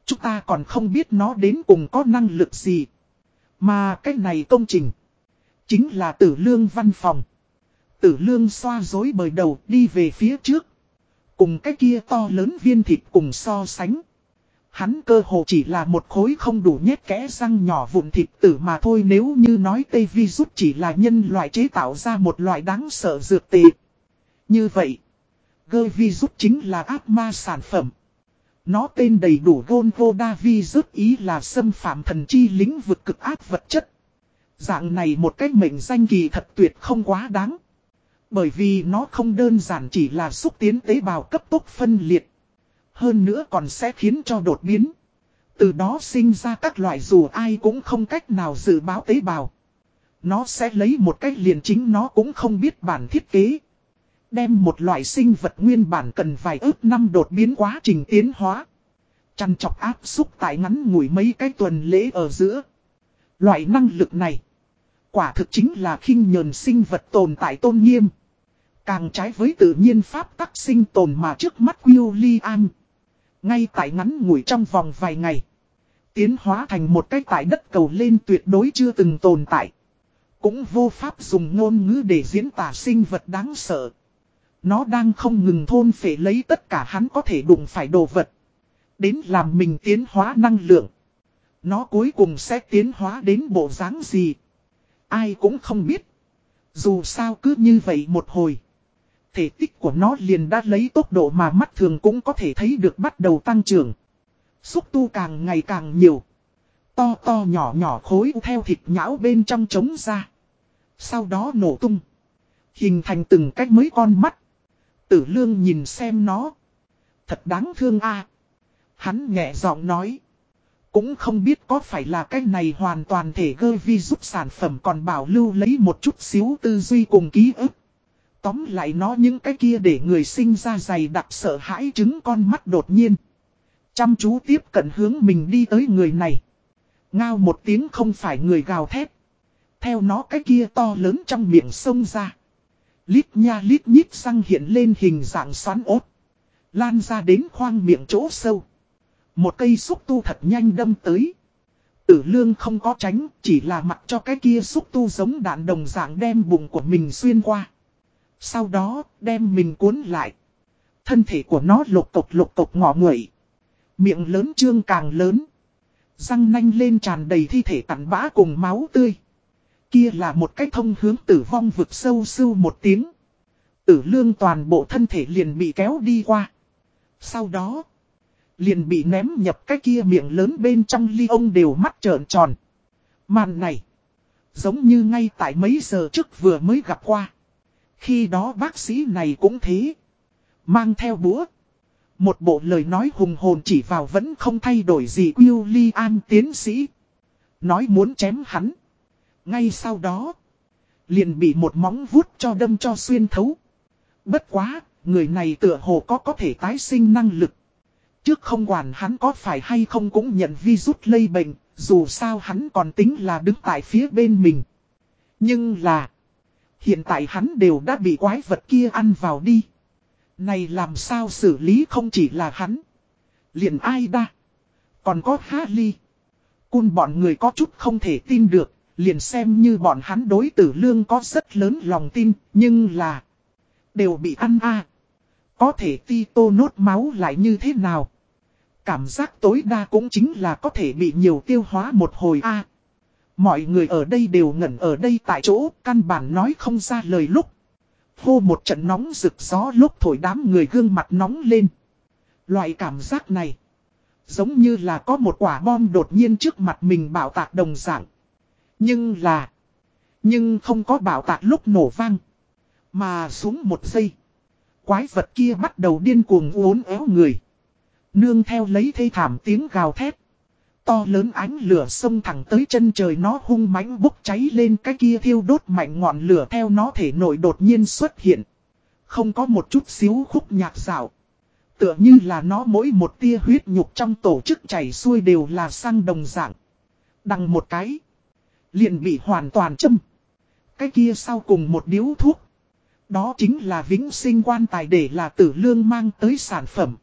Chúng ta còn không biết nó đến cùng có năng lực gì. Mà cái này công trình. Chính là tử lương văn phòng. Tử lương xoa dối bời đầu đi về phía trước. Cùng cái kia to lớn viên thịt cùng so sánh. Hắn cơ hồ chỉ là một khối không đủ nhét kẽ răng nhỏ vụn thịt tử mà thôi nếu như nói tê virus chỉ là nhân loại chế tạo ra một loại đáng sợ dược tệ. Như vậy, gơ virus chính là ác ma sản phẩm. Nó tên đầy đủ gôn Davi rước ý là xâm phạm thần chi lĩnh vực cực ác vật chất. Dạng này một cách mệnh danh kỳ thật tuyệt không quá đáng. Bởi vì nó không đơn giản chỉ là xúc tiến tế bào cấp tốc phân liệt. Hơn nữa còn sẽ khiến cho đột biến. Từ đó sinh ra các loại dù ai cũng không cách nào dự báo tế bào. Nó sẽ lấy một cách liền chính nó cũng không biết bản thiết kế. Đem một loại sinh vật nguyên bản cần vài ước năm đột biến quá trình tiến hóa. Chăn chọc áp xúc tại ngắn ngủi mấy cái tuần lễ ở giữa. Loại năng lực này. Quả thực chính là khinh nhờn sinh vật tồn tại tôn nghiêm. Càng trái với tự nhiên pháp tắc sinh tồn mà trước mắt William. Ngay tại ngắn ngủi trong vòng vài ngày. Tiến hóa thành một cái tại đất cầu lên tuyệt đối chưa từng tồn tại. Cũng vô pháp dùng ngôn ngữ để diễn tả sinh vật đáng sợ. Nó đang không ngừng thôn phệ lấy tất cả hắn có thể đụng phải đồ vật. Đến làm mình tiến hóa năng lượng. Nó cuối cùng sẽ tiến hóa đến bộ dáng gì. Ai cũng không biết. Dù sao cứ như vậy một hồi. Thể tích của nó liền đã lấy tốc độ mà mắt thường cũng có thể thấy được bắt đầu tăng trưởng. Xúc tu càng ngày càng nhiều. To to nhỏ nhỏ khối theo thịt nhão bên trong trống ra. Sau đó nổ tung. Hình thành từng cách mới con mắt. Tử lương nhìn xem nó. Thật đáng thương a Hắn nhẹ giọng nói. Cũng không biết có phải là cái này hoàn toàn thể gơ vi giúp sản phẩm còn bảo lưu lấy một chút xíu tư duy cùng ký ức. Tóm lại nó những cái kia để người sinh ra dày đặc sợ hãi trứng con mắt đột nhiên. Chăm chú tiếp cận hướng mình đi tới người này. Ngao một tiếng không phải người gào thét. Theo nó cái kia to lớn trong miệng sông ra. Lít nha lít nhít răng hiện lên hình dạng xoắn ốt. Lan ra đến khoang miệng chỗ sâu. Một cây xúc tu thật nhanh đâm tới. Tử lương không có tránh, chỉ là mặc cho cái kia xúc tu giống đạn đồng dạng đem bụng của mình xuyên qua. Sau đó, đem mình cuốn lại. Thân thể của nó lục tục lục tục ngọ nguậy. Miệng lớn trương càng lớn. Răng nanh lên tràn đầy thi thể tặn bã cùng máu tươi. Kia là một cái thông hướng tử vong vực sâu sưu một tiếng. Tử lương toàn bộ thân thể liền bị kéo đi qua. Sau đó, liền bị ném nhập cái kia miệng lớn bên trong ly ông đều mắt trợn tròn. Màn này, giống như ngay tại mấy giờ trước vừa mới gặp qua. Khi đó bác sĩ này cũng thế. Mang theo búa. Một bộ lời nói hùng hồn chỉ vào vẫn không thay đổi gì William tiến sĩ. Nói muốn chém hắn. Ngay sau đó. Liền bị một móng vuốt cho đâm cho xuyên thấu. Bất quá, người này tựa hồ có có thể tái sinh năng lực. Trước không quản hắn có phải hay không cũng nhận virus lây bệnh, dù sao hắn còn tính là đứng tại phía bên mình. Nhưng là, hiện tại hắn đều đã bị quái vật kia ăn vào đi. Này làm sao xử lý không chỉ là hắn. liền ai đa. Còn có Harley. Cun bọn người có chút không thể tin được, liền xem như bọn hắn đối tử lương có rất lớn lòng tin, nhưng là... Đều bị ăn a Có thể ti tô nốt máu lại như thế nào? Cảm giác tối đa cũng chính là có thể bị nhiều tiêu hóa một hồi a Mọi người ở đây đều ngẩn ở đây tại chỗ, căn bản nói không ra lời lúc. Hô một trận nóng rực gió lúc thổi đám người gương mặt nóng lên. Loại cảm giác này, giống như là có một quả bom đột nhiên trước mặt mình bảo tạc đồng dạng. Nhưng là, nhưng không có bảo tạc lúc nổ vang. Mà xuống một giây, quái vật kia bắt đầu điên cuồng uốn éo người. Nương theo lấy thê thảm tiếng gào thét. To lớn ánh lửa sông thẳng tới chân trời nó hung mãnh bốc cháy lên cái kia thiêu đốt mạnh ngọn lửa theo nó thể nổi đột nhiên xuất hiện. Không có một chút xíu khúc nhạc dạo. Tựa như là nó mỗi một tia huyết nhục trong tổ chức chảy xuôi đều là sang đồng dạng. Đằng một cái. Liền bị hoàn toàn châm. Cái kia sau cùng một điếu thuốc. Đó chính là vĩnh sinh quan tài để là tử lương mang tới sản phẩm.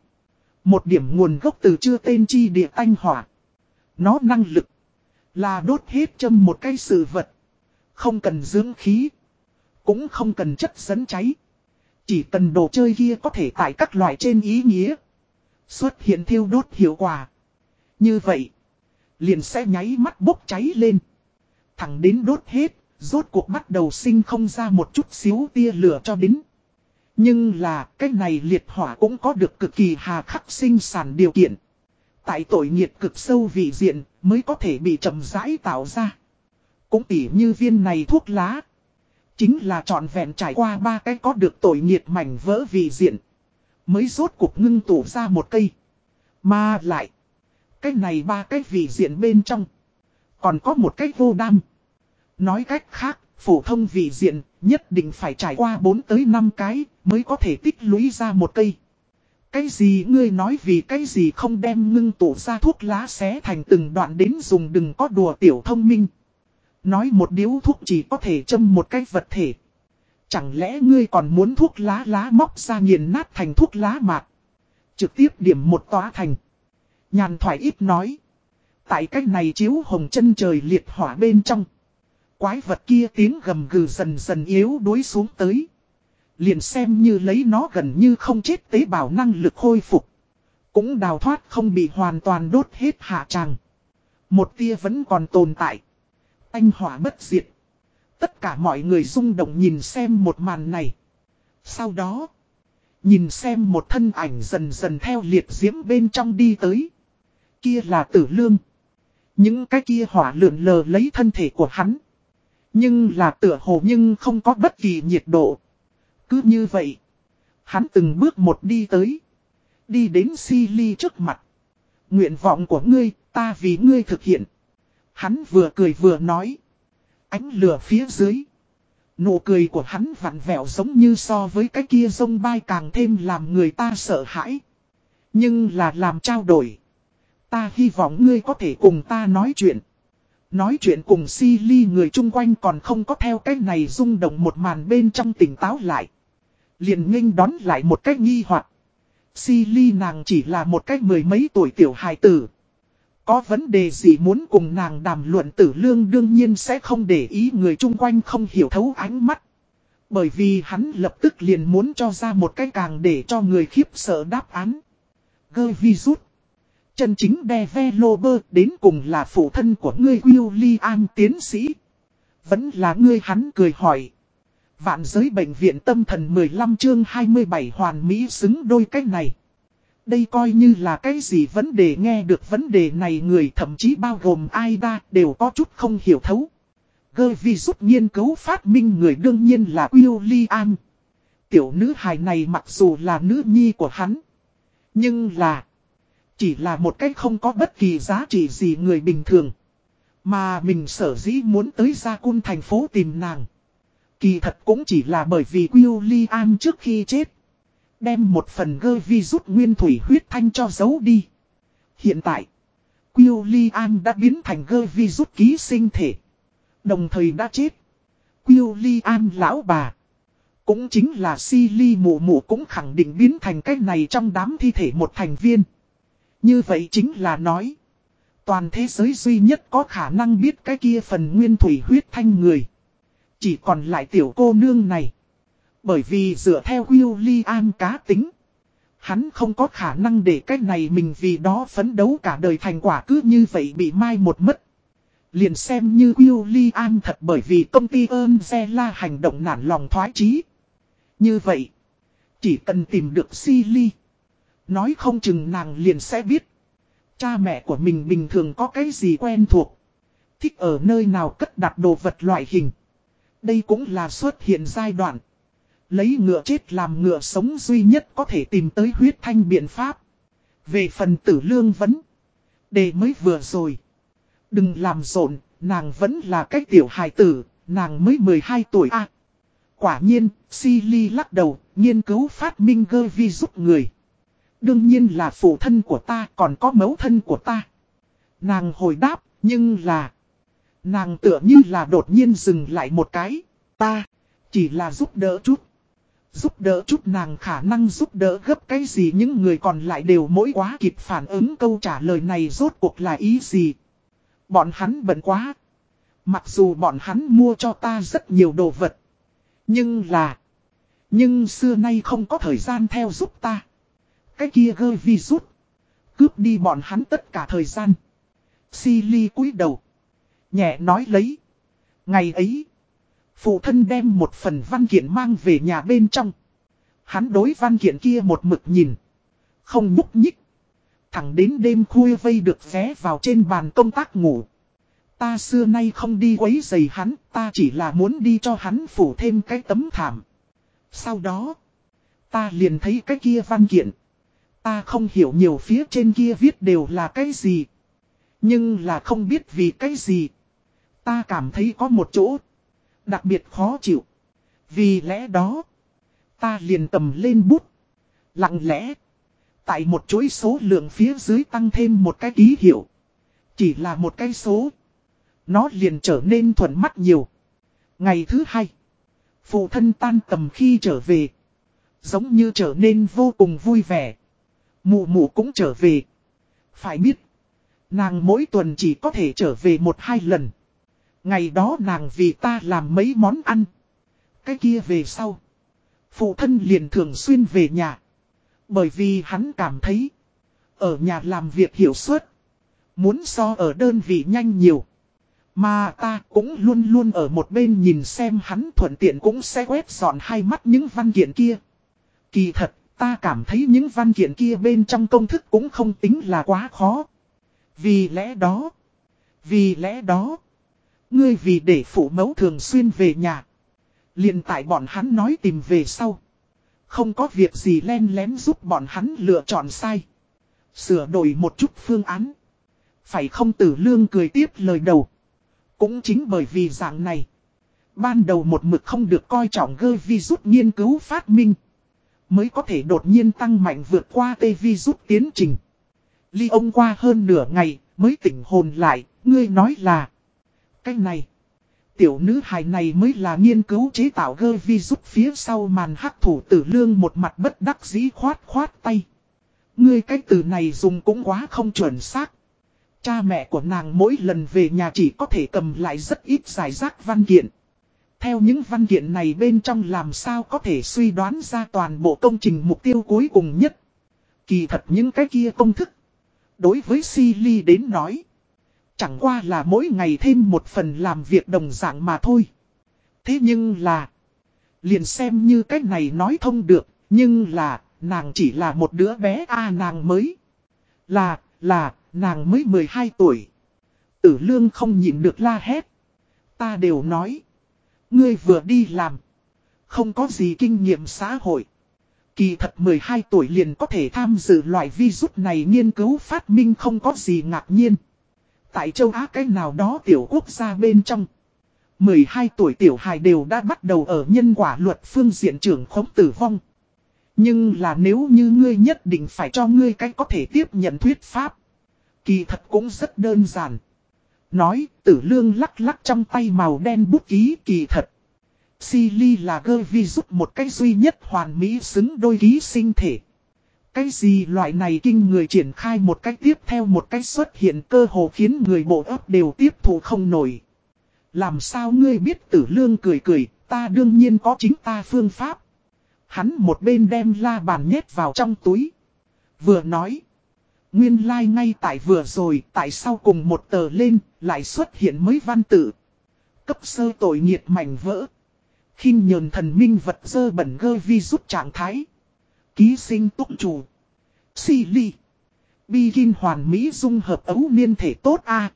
Một điểm nguồn gốc từ chưa tên chi địa tanh hỏa. Nó năng lực. Là đốt hết châm một cái sự vật. Không cần dưỡng khí. Cũng không cần chất dẫn cháy. Chỉ cần đồ chơi kia có thể tại các loại trên ý nghĩa. Xuất hiện thiêu đốt hiệu quả. Như vậy. Liền sẽ nháy mắt bốc cháy lên. Thẳng đến đốt hết. Rốt cuộc bắt đầu sinh không ra một chút xíu tia lửa cho đến. Nhưng là, cái này liệt hỏa cũng có được cực kỳ hà khắc sinh sản điều kiện. Tại tội nghiệt cực sâu vị diện, mới có thể bị chậm rãi tạo ra. Cũng tỉ như viên này thuốc lá. Chính là trọn vẹn trải qua ba cái có được tội nghiệt mảnh vỡ vị diện. Mới rốt cuộc ngưng tụ ra một cây. Mà lại. Cái này ba cái vị diện bên trong. Còn có một cách vô đam. Nói cách khác, phổ thông vị diện nhất định phải trải qua 4 tới 5 cái mới có thể tích lũy ra một cây. Cái gì ngươi nói vì cái gì không đem ngưng tụ ra thuốc lá xé thành từng đoạn đến dùng đừng có đùa tiểu thông minh. Nói một điếu thuốc chỉ có thể châm một cái vật thể. Chẳng lẽ ngươi còn muốn thuốc lá lá móc ra nghiền nát thành thuốc lá mạc. Trực tiếp điểm một tóa thành. Nhàn thoại ít nói. Tại cách này chiếu hồng chân trời liệt hỏa bên trong. Quái vật kia tiếng gầm gừ dần dần yếu đuối xuống tới. Liền xem như lấy nó gần như không chết tế bào năng lực khôi phục. Cũng đào thoát không bị hoàn toàn đốt hết hạ tràng. Một tia vẫn còn tồn tại. Anh hỏa bất diệt. Tất cả mọi người rung động nhìn xem một màn này. Sau đó, nhìn xem một thân ảnh dần dần theo liệt diễm bên trong đi tới. Kia là tử lương. Những cái kia hỏa lượn lờ lấy thân thể của hắn. Nhưng là tựa hồ nhưng không có bất kỳ nhiệt độ. Cứ như vậy, hắn từng bước một đi tới. Đi đến si ly trước mặt. Nguyện vọng của ngươi, ta vì ngươi thực hiện. Hắn vừa cười vừa nói. Ánh lửa phía dưới. Nụ cười của hắn vặn vẹo giống như so với cái kia sông bay càng thêm làm người ta sợ hãi. Nhưng là làm trao đổi. Ta hy vọng ngươi có thể cùng ta nói chuyện. Nói chuyện cùng si ly người chung quanh còn không có theo cách này rung động một màn bên trong tỉnh táo lại. Liền nghênh đón lại một cách nghi hoặc Si ly nàng chỉ là một cách mười mấy tuổi tiểu hài tử. Có vấn đề gì muốn cùng nàng đàm luận tử lương đương nhiên sẽ không để ý người chung quanh không hiểu thấu ánh mắt. Bởi vì hắn lập tức liền muốn cho ra một cái càng để cho người khiếp sợ đáp án. Gơ vi rút. Chân chính developer đến cùng là phụ thân của ngươi William tiến sĩ. Vẫn là ngươi hắn cười hỏi. Vạn giới bệnh viện tâm thần 15 chương 27 hoàn mỹ xứng đôi cách này. Đây coi như là cái gì vấn đề nghe được vấn đề này người thậm chí bao gồm ai đa đều có chút không hiểu thấu. Gơ vi giúp nghiên cứu phát minh người đương nhiên là William. Tiểu nữ hài này mặc dù là nữ nhi của hắn. Nhưng là... Chỉ là một cách không có bất kỳ giá trị gì người bình thường. Mà mình sở dĩ muốn tới Gia Cun thành phố tìm nàng. Kỳ thật cũng chỉ là bởi vì William trước khi chết. Đem một phần gơ vi rút nguyên thủy huyết thanh cho giấu đi. Hiện tại, William đã biến thành gơ vi rút ký sinh thể. Đồng thời đã chết. William lão bà. Cũng chính là Silly mụ mụ cũng khẳng định biến thành cái này trong đám thi thể một thành viên. Như vậy chính là nói. Toàn thế giới duy nhất có khả năng biết cái kia phần nguyên thủy huyết thanh người. Chỉ còn lại tiểu cô nương này. Bởi vì dựa theo William cá tính. Hắn không có khả năng để cái này mình vì đó phấn đấu cả đời thành quả cứ như vậy bị mai một mất. Liền xem như William thật bởi vì công ty ơn xe la hành động nản lòng thoái chí. Như vậy, chỉ cần tìm được Silly. Nói không chừng nàng liền sẽ biết. Cha mẹ của mình bình thường có cái gì quen thuộc. Thích ở nơi nào cất đặt đồ vật loại hình. Đây cũng là xuất hiện giai đoạn. Lấy ngựa chết làm ngựa sống duy nhất có thể tìm tới huyết thanh biện pháp. Về phần tử lương vấn. Đề mới vừa rồi. Đừng làm rộn, nàng vẫn là cái tiểu hài tử, nàng mới 12 tuổi a Quả nhiên, Silly lắc đầu, nghiên cứu phát minh gơ vi giúp người. Đương nhiên là phụ thân của ta còn có mẫu thân của ta. Nàng hồi đáp, nhưng là... Nàng tựa như là đột nhiên dừng lại một cái. Ta, chỉ là giúp đỡ chút. Giúp đỡ chút nàng khả năng giúp đỡ gấp cái gì những người còn lại đều mỗi quá kịp phản ứng câu trả lời này rốt cuộc là ý gì. Bọn hắn bận quá. Mặc dù bọn hắn mua cho ta rất nhiều đồ vật. Nhưng là... Nhưng xưa nay không có thời gian theo giúp ta. Cái kia gơ vi rút. Cướp đi bọn hắn tất cả thời gian. Silly cúi đầu. Nhẹ nói lấy. Ngày ấy. Phụ thân đem một phần văn kiện mang về nhà bên trong. Hắn đối văn kiện kia một mực nhìn. Không nhúc nhích. Thẳng đến đêm khuya vây được vé vào trên bàn công tác ngủ. Ta xưa nay không đi quấy giày hắn, ta chỉ là muốn đi cho hắn phủ thêm cái tấm thảm. Sau đó, ta liền thấy cái kia văn kiện. Ta không hiểu nhiều phía trên kia viết đều là cái gì. Nhưng là không biết vì cái gì. Ta cảm thấy có một chỗ. Đặc biệt khó chịu. Vì lẽ đó. Ta liền tầm lên bút. Lặng lẽ. Tại một chuỗi số lượng phía dưới tăng thêm một cái ký hiệu. Chỉ là một cái số. Nó liền trở nên thuận mắt nhiều. Ngày thứ hai. Phụ thân tan tầm khi trở về. Giống như trở nên vô cùng vui vẻ. Mụ mụ cũng trở về. Phải biết. Nàng mỗi tuần chỉ có thể trở về một hai lần. Ngày đó nàng vì ta làm mấy món ăn. Cái kia về sau. Phụ thân liền thường xuyên về nhà. Bởi vì hắn cảm thấy. Ở nhà làm việc hiệu suất. Muốn so ở đơn vị nhanh nhiều. Mà ta cũng luôn luôn ở một bên nhìn xem hắn thuận tiện cũng sẽ quét dọn hai mắt những văn kiện kia. Kỳ thật, ta cảm thấy những văn kiện kia bên trong công thức cũng không tính là quá khó. Vì lẽ đó, vì lẽ đó, ngươi vì để phụ mẫu thường xuyên về nhà. liền tại bọn hắn nói tìm về sau. Không có việc gì len lén giúp bọn hắn lựa chọn sai. Sửa đổi một chút phương án. Phải không tử lương cười tiếp lời đầu. Cũng chính bởi vì dạng này. Ban đầu một mực không được coi trọng gơ vi rút nghiên cứu phát minh. Mới có thể đột nhiên tăng mạnh vượt qua tê vi rút tiến trình. Ly ông qua hơn nửa ngày mới tỉnh hồn lại. Ngươi nói là. Cái này. Tiểu nữ hài này mới là nghiên cứu chế tạo gơ vi rút phía sau màn hắc thủ tử lương một mặt bất đắc dĩ khoát khoát tay. Ngươi cái từ này dùng cũng quá không chuẩn xác. Cha mẹ của nàng mỗi lần về nhà chỉ có thể cầm lại rất ít giải rác văn kiện. Theo những văn kiện này bên trong làm sao có thể suy đoán ra toàn bộ công trình mục tiêu cuối cùng nhất. Kỳ thật những cái kia công thức. Đối với Silly đến nói. Chẳng qua là mỗi ngày thêm một phần làm việc đồng dạng mà thôi. Thế nhưng là. Liền xem như cách này nói thông được. Nhưng là, nàng chỉ là một đứa bé A nàng mới. Là, là, Nàng mới 12 tuổi. Tử lương không nhịn được la hét. Ta đều nói. Ngươi vừa đi làm. Không có gì kinh nghiệm xã hội. Kỳ thật 12 tuổi liền có thể tham dự loại virus này nghiên cứu phát minh không có gì ngạc nhiên. Tại châu Á cái nào đó tiểu quốc gia bên trong. 12 tuổi tiểu hài đều đã bắt đầu ở nhân quả luật phương diện trưởng khống tử vong. Nhưng là nếu như ngươi nhất định phải cho ngươi cách có thể tiếp nhận thuyết pháp. Kỳ thật cũng rất đơn giản. Nói, tử lương lắc lắc trong tay màu đen bút ký kỳ thật. Silly là gơ vi giúp một cách duy nhất hoàn mỹ xứng đôi ký sinh thể. Cái gì loại này kinh người triển khai một cách tiếp theo một cách xuất hiện cơ hồ khiến người bộ ấp đều tiếp thụ không nổi. Làm sao ngươi biết tử lương cười cười, ta đương nhiên có chính ta phương pháp. Hắn một bên đem la bàn nhét vào trong túi. Vừa nói. Nguyên lai like ngay tại vừa rồi, tại sao cùng một tờ lên, lại xuất hiện mới văn tự. Cấp sơ tội nghiệt mảnh vỡ. khinh nhờn thần minh vật dơ bẩn gơ vi rút trạng thái. Ký sinh túc chủ. Si ly. Bi kinh hoàn mỹ dung hợp ấu niên thể tốt a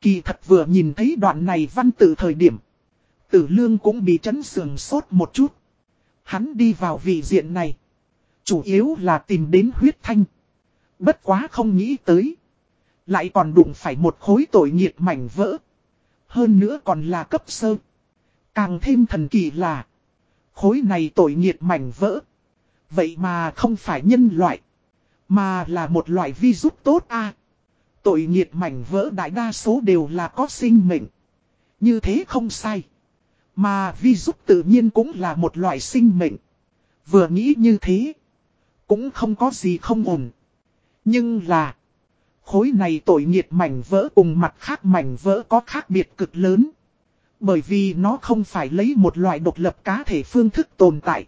Kỳ thật vừa nhìn thấy đoạn này văn tự thời điểm. Tử lương cũng bị chấn sườn sốt một chút. Hắn đi vào vị diện này. Chủ yếu là tìm đến huyết thanh. Bất quá không nghĩ tới. Lại còn đụng phải một khối tội nghiệt mảnh vỡ. Hơn nữa còn là cấp sơ. Càng thêm thần kỳ là. Khối này tội nghiệt mảnh vỡ. Vậy mà không phải nhân loại. Mà là một loại virus tốt a Tội nghiệt mảnh vỡ đại đa số đều là có sinh mệnh. Như thế không sai. Mà virus tự nhiên cũng là một loại sinh mệnh. Vừa nghĩ như thế. Cũng không có gì không ổn. Nhưng là. Khối này tội nghiệt mảnh vỡ cùng mặt khác mảnh vỡ có khác biệt cực lớn. Bởi vì nó không phải lấy một loại độc lập cá thể phương thức tồn tại.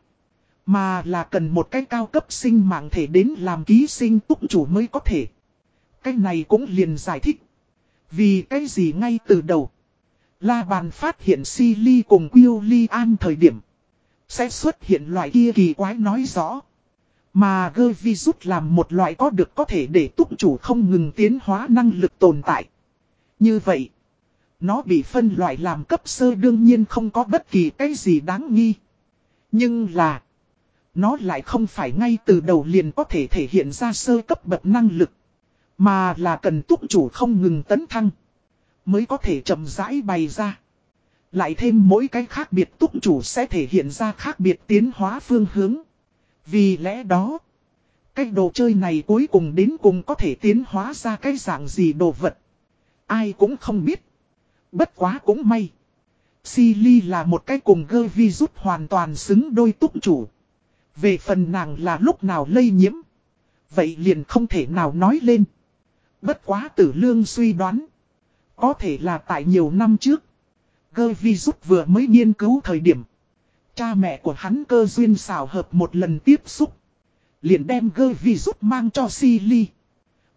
Mà là cần một cái cao cấp sinh mạng thể đến làm ký sinh túc chủ mới có thể. Cái này cũng liền giải thích. Vì cái gì ngay từ đầu. La bàn phát hiện Silly cùng William thời điểm. Sẽ xuất hiện loại kia kỳ quái nói rõ. Mà gơ virus làm một loại có được có thể để túc chủ không ngừng tiến hóa năng lực tồn tại. Như vậy, nó bị phân loại làm cấp sơ đương nhiên không có bất kỳ cái gì đáng nghi. Nhưng là, nó lại không phải ngay từ đầu liền có thể thể hiện ra sơ cấp bậc năng lực. Mà là cần túc chủ không ngừng tấn thăng. Mới có thể chậm rãi bày ra. Lại thêm mỗi cái khác biệt túc chủ sẽ thể hiện ra khác biệt tiến hóa phương hướng. Vì lẽ đó, cái đồ chơi này cuối cùng đến cùng có thể tiến hóa ra cái dạng gì đồ vật. Ai cũng không biết. Bất quá cũng may. Silly là một cái cùng gơ vi rút hoàn toàn xứng đôi túc chủ. Về phần nàng là lúc nào lây nhiễm. Vậy liền không thể nào nói lên. Bất quá tử lương suy đoán. Có thể là tại nhiều năm trước. Gơ vi rút vừa mới nghiên cứu thời điểm. Cha mẹ của hắn cơ duyên xào hợp một lần tiếp xúc. Liền đem gơ vi rút mang cho Silly.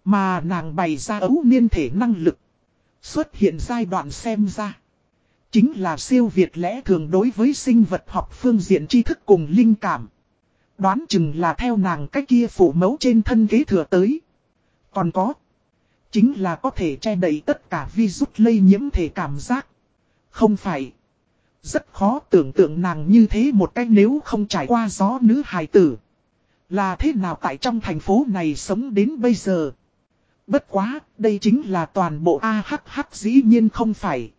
Mà nàng bày ra ấu niên thể năng lực. Xuất hiện giai đoạn xem ra. Chính là siêu việt lẽ thường đối với sinh vật học phương diện tri thức cùng linh cảm. Đoán chừng là theo nàng cách kia phủ mấu trên thân ghế thừa tới. Còn có. Chính là có thể che đậy tất cả virus lây nhiễm thể cảm giác. Không phải. Rất khó tưởng tượng nàng như thế một cách nếu không trải qua gió nữ hài tử. Là thế nào tại trong thành phố này sống đến bây giờ? Bất quá, đây chính là toàn bộ AHH dĩ nhiên không phải.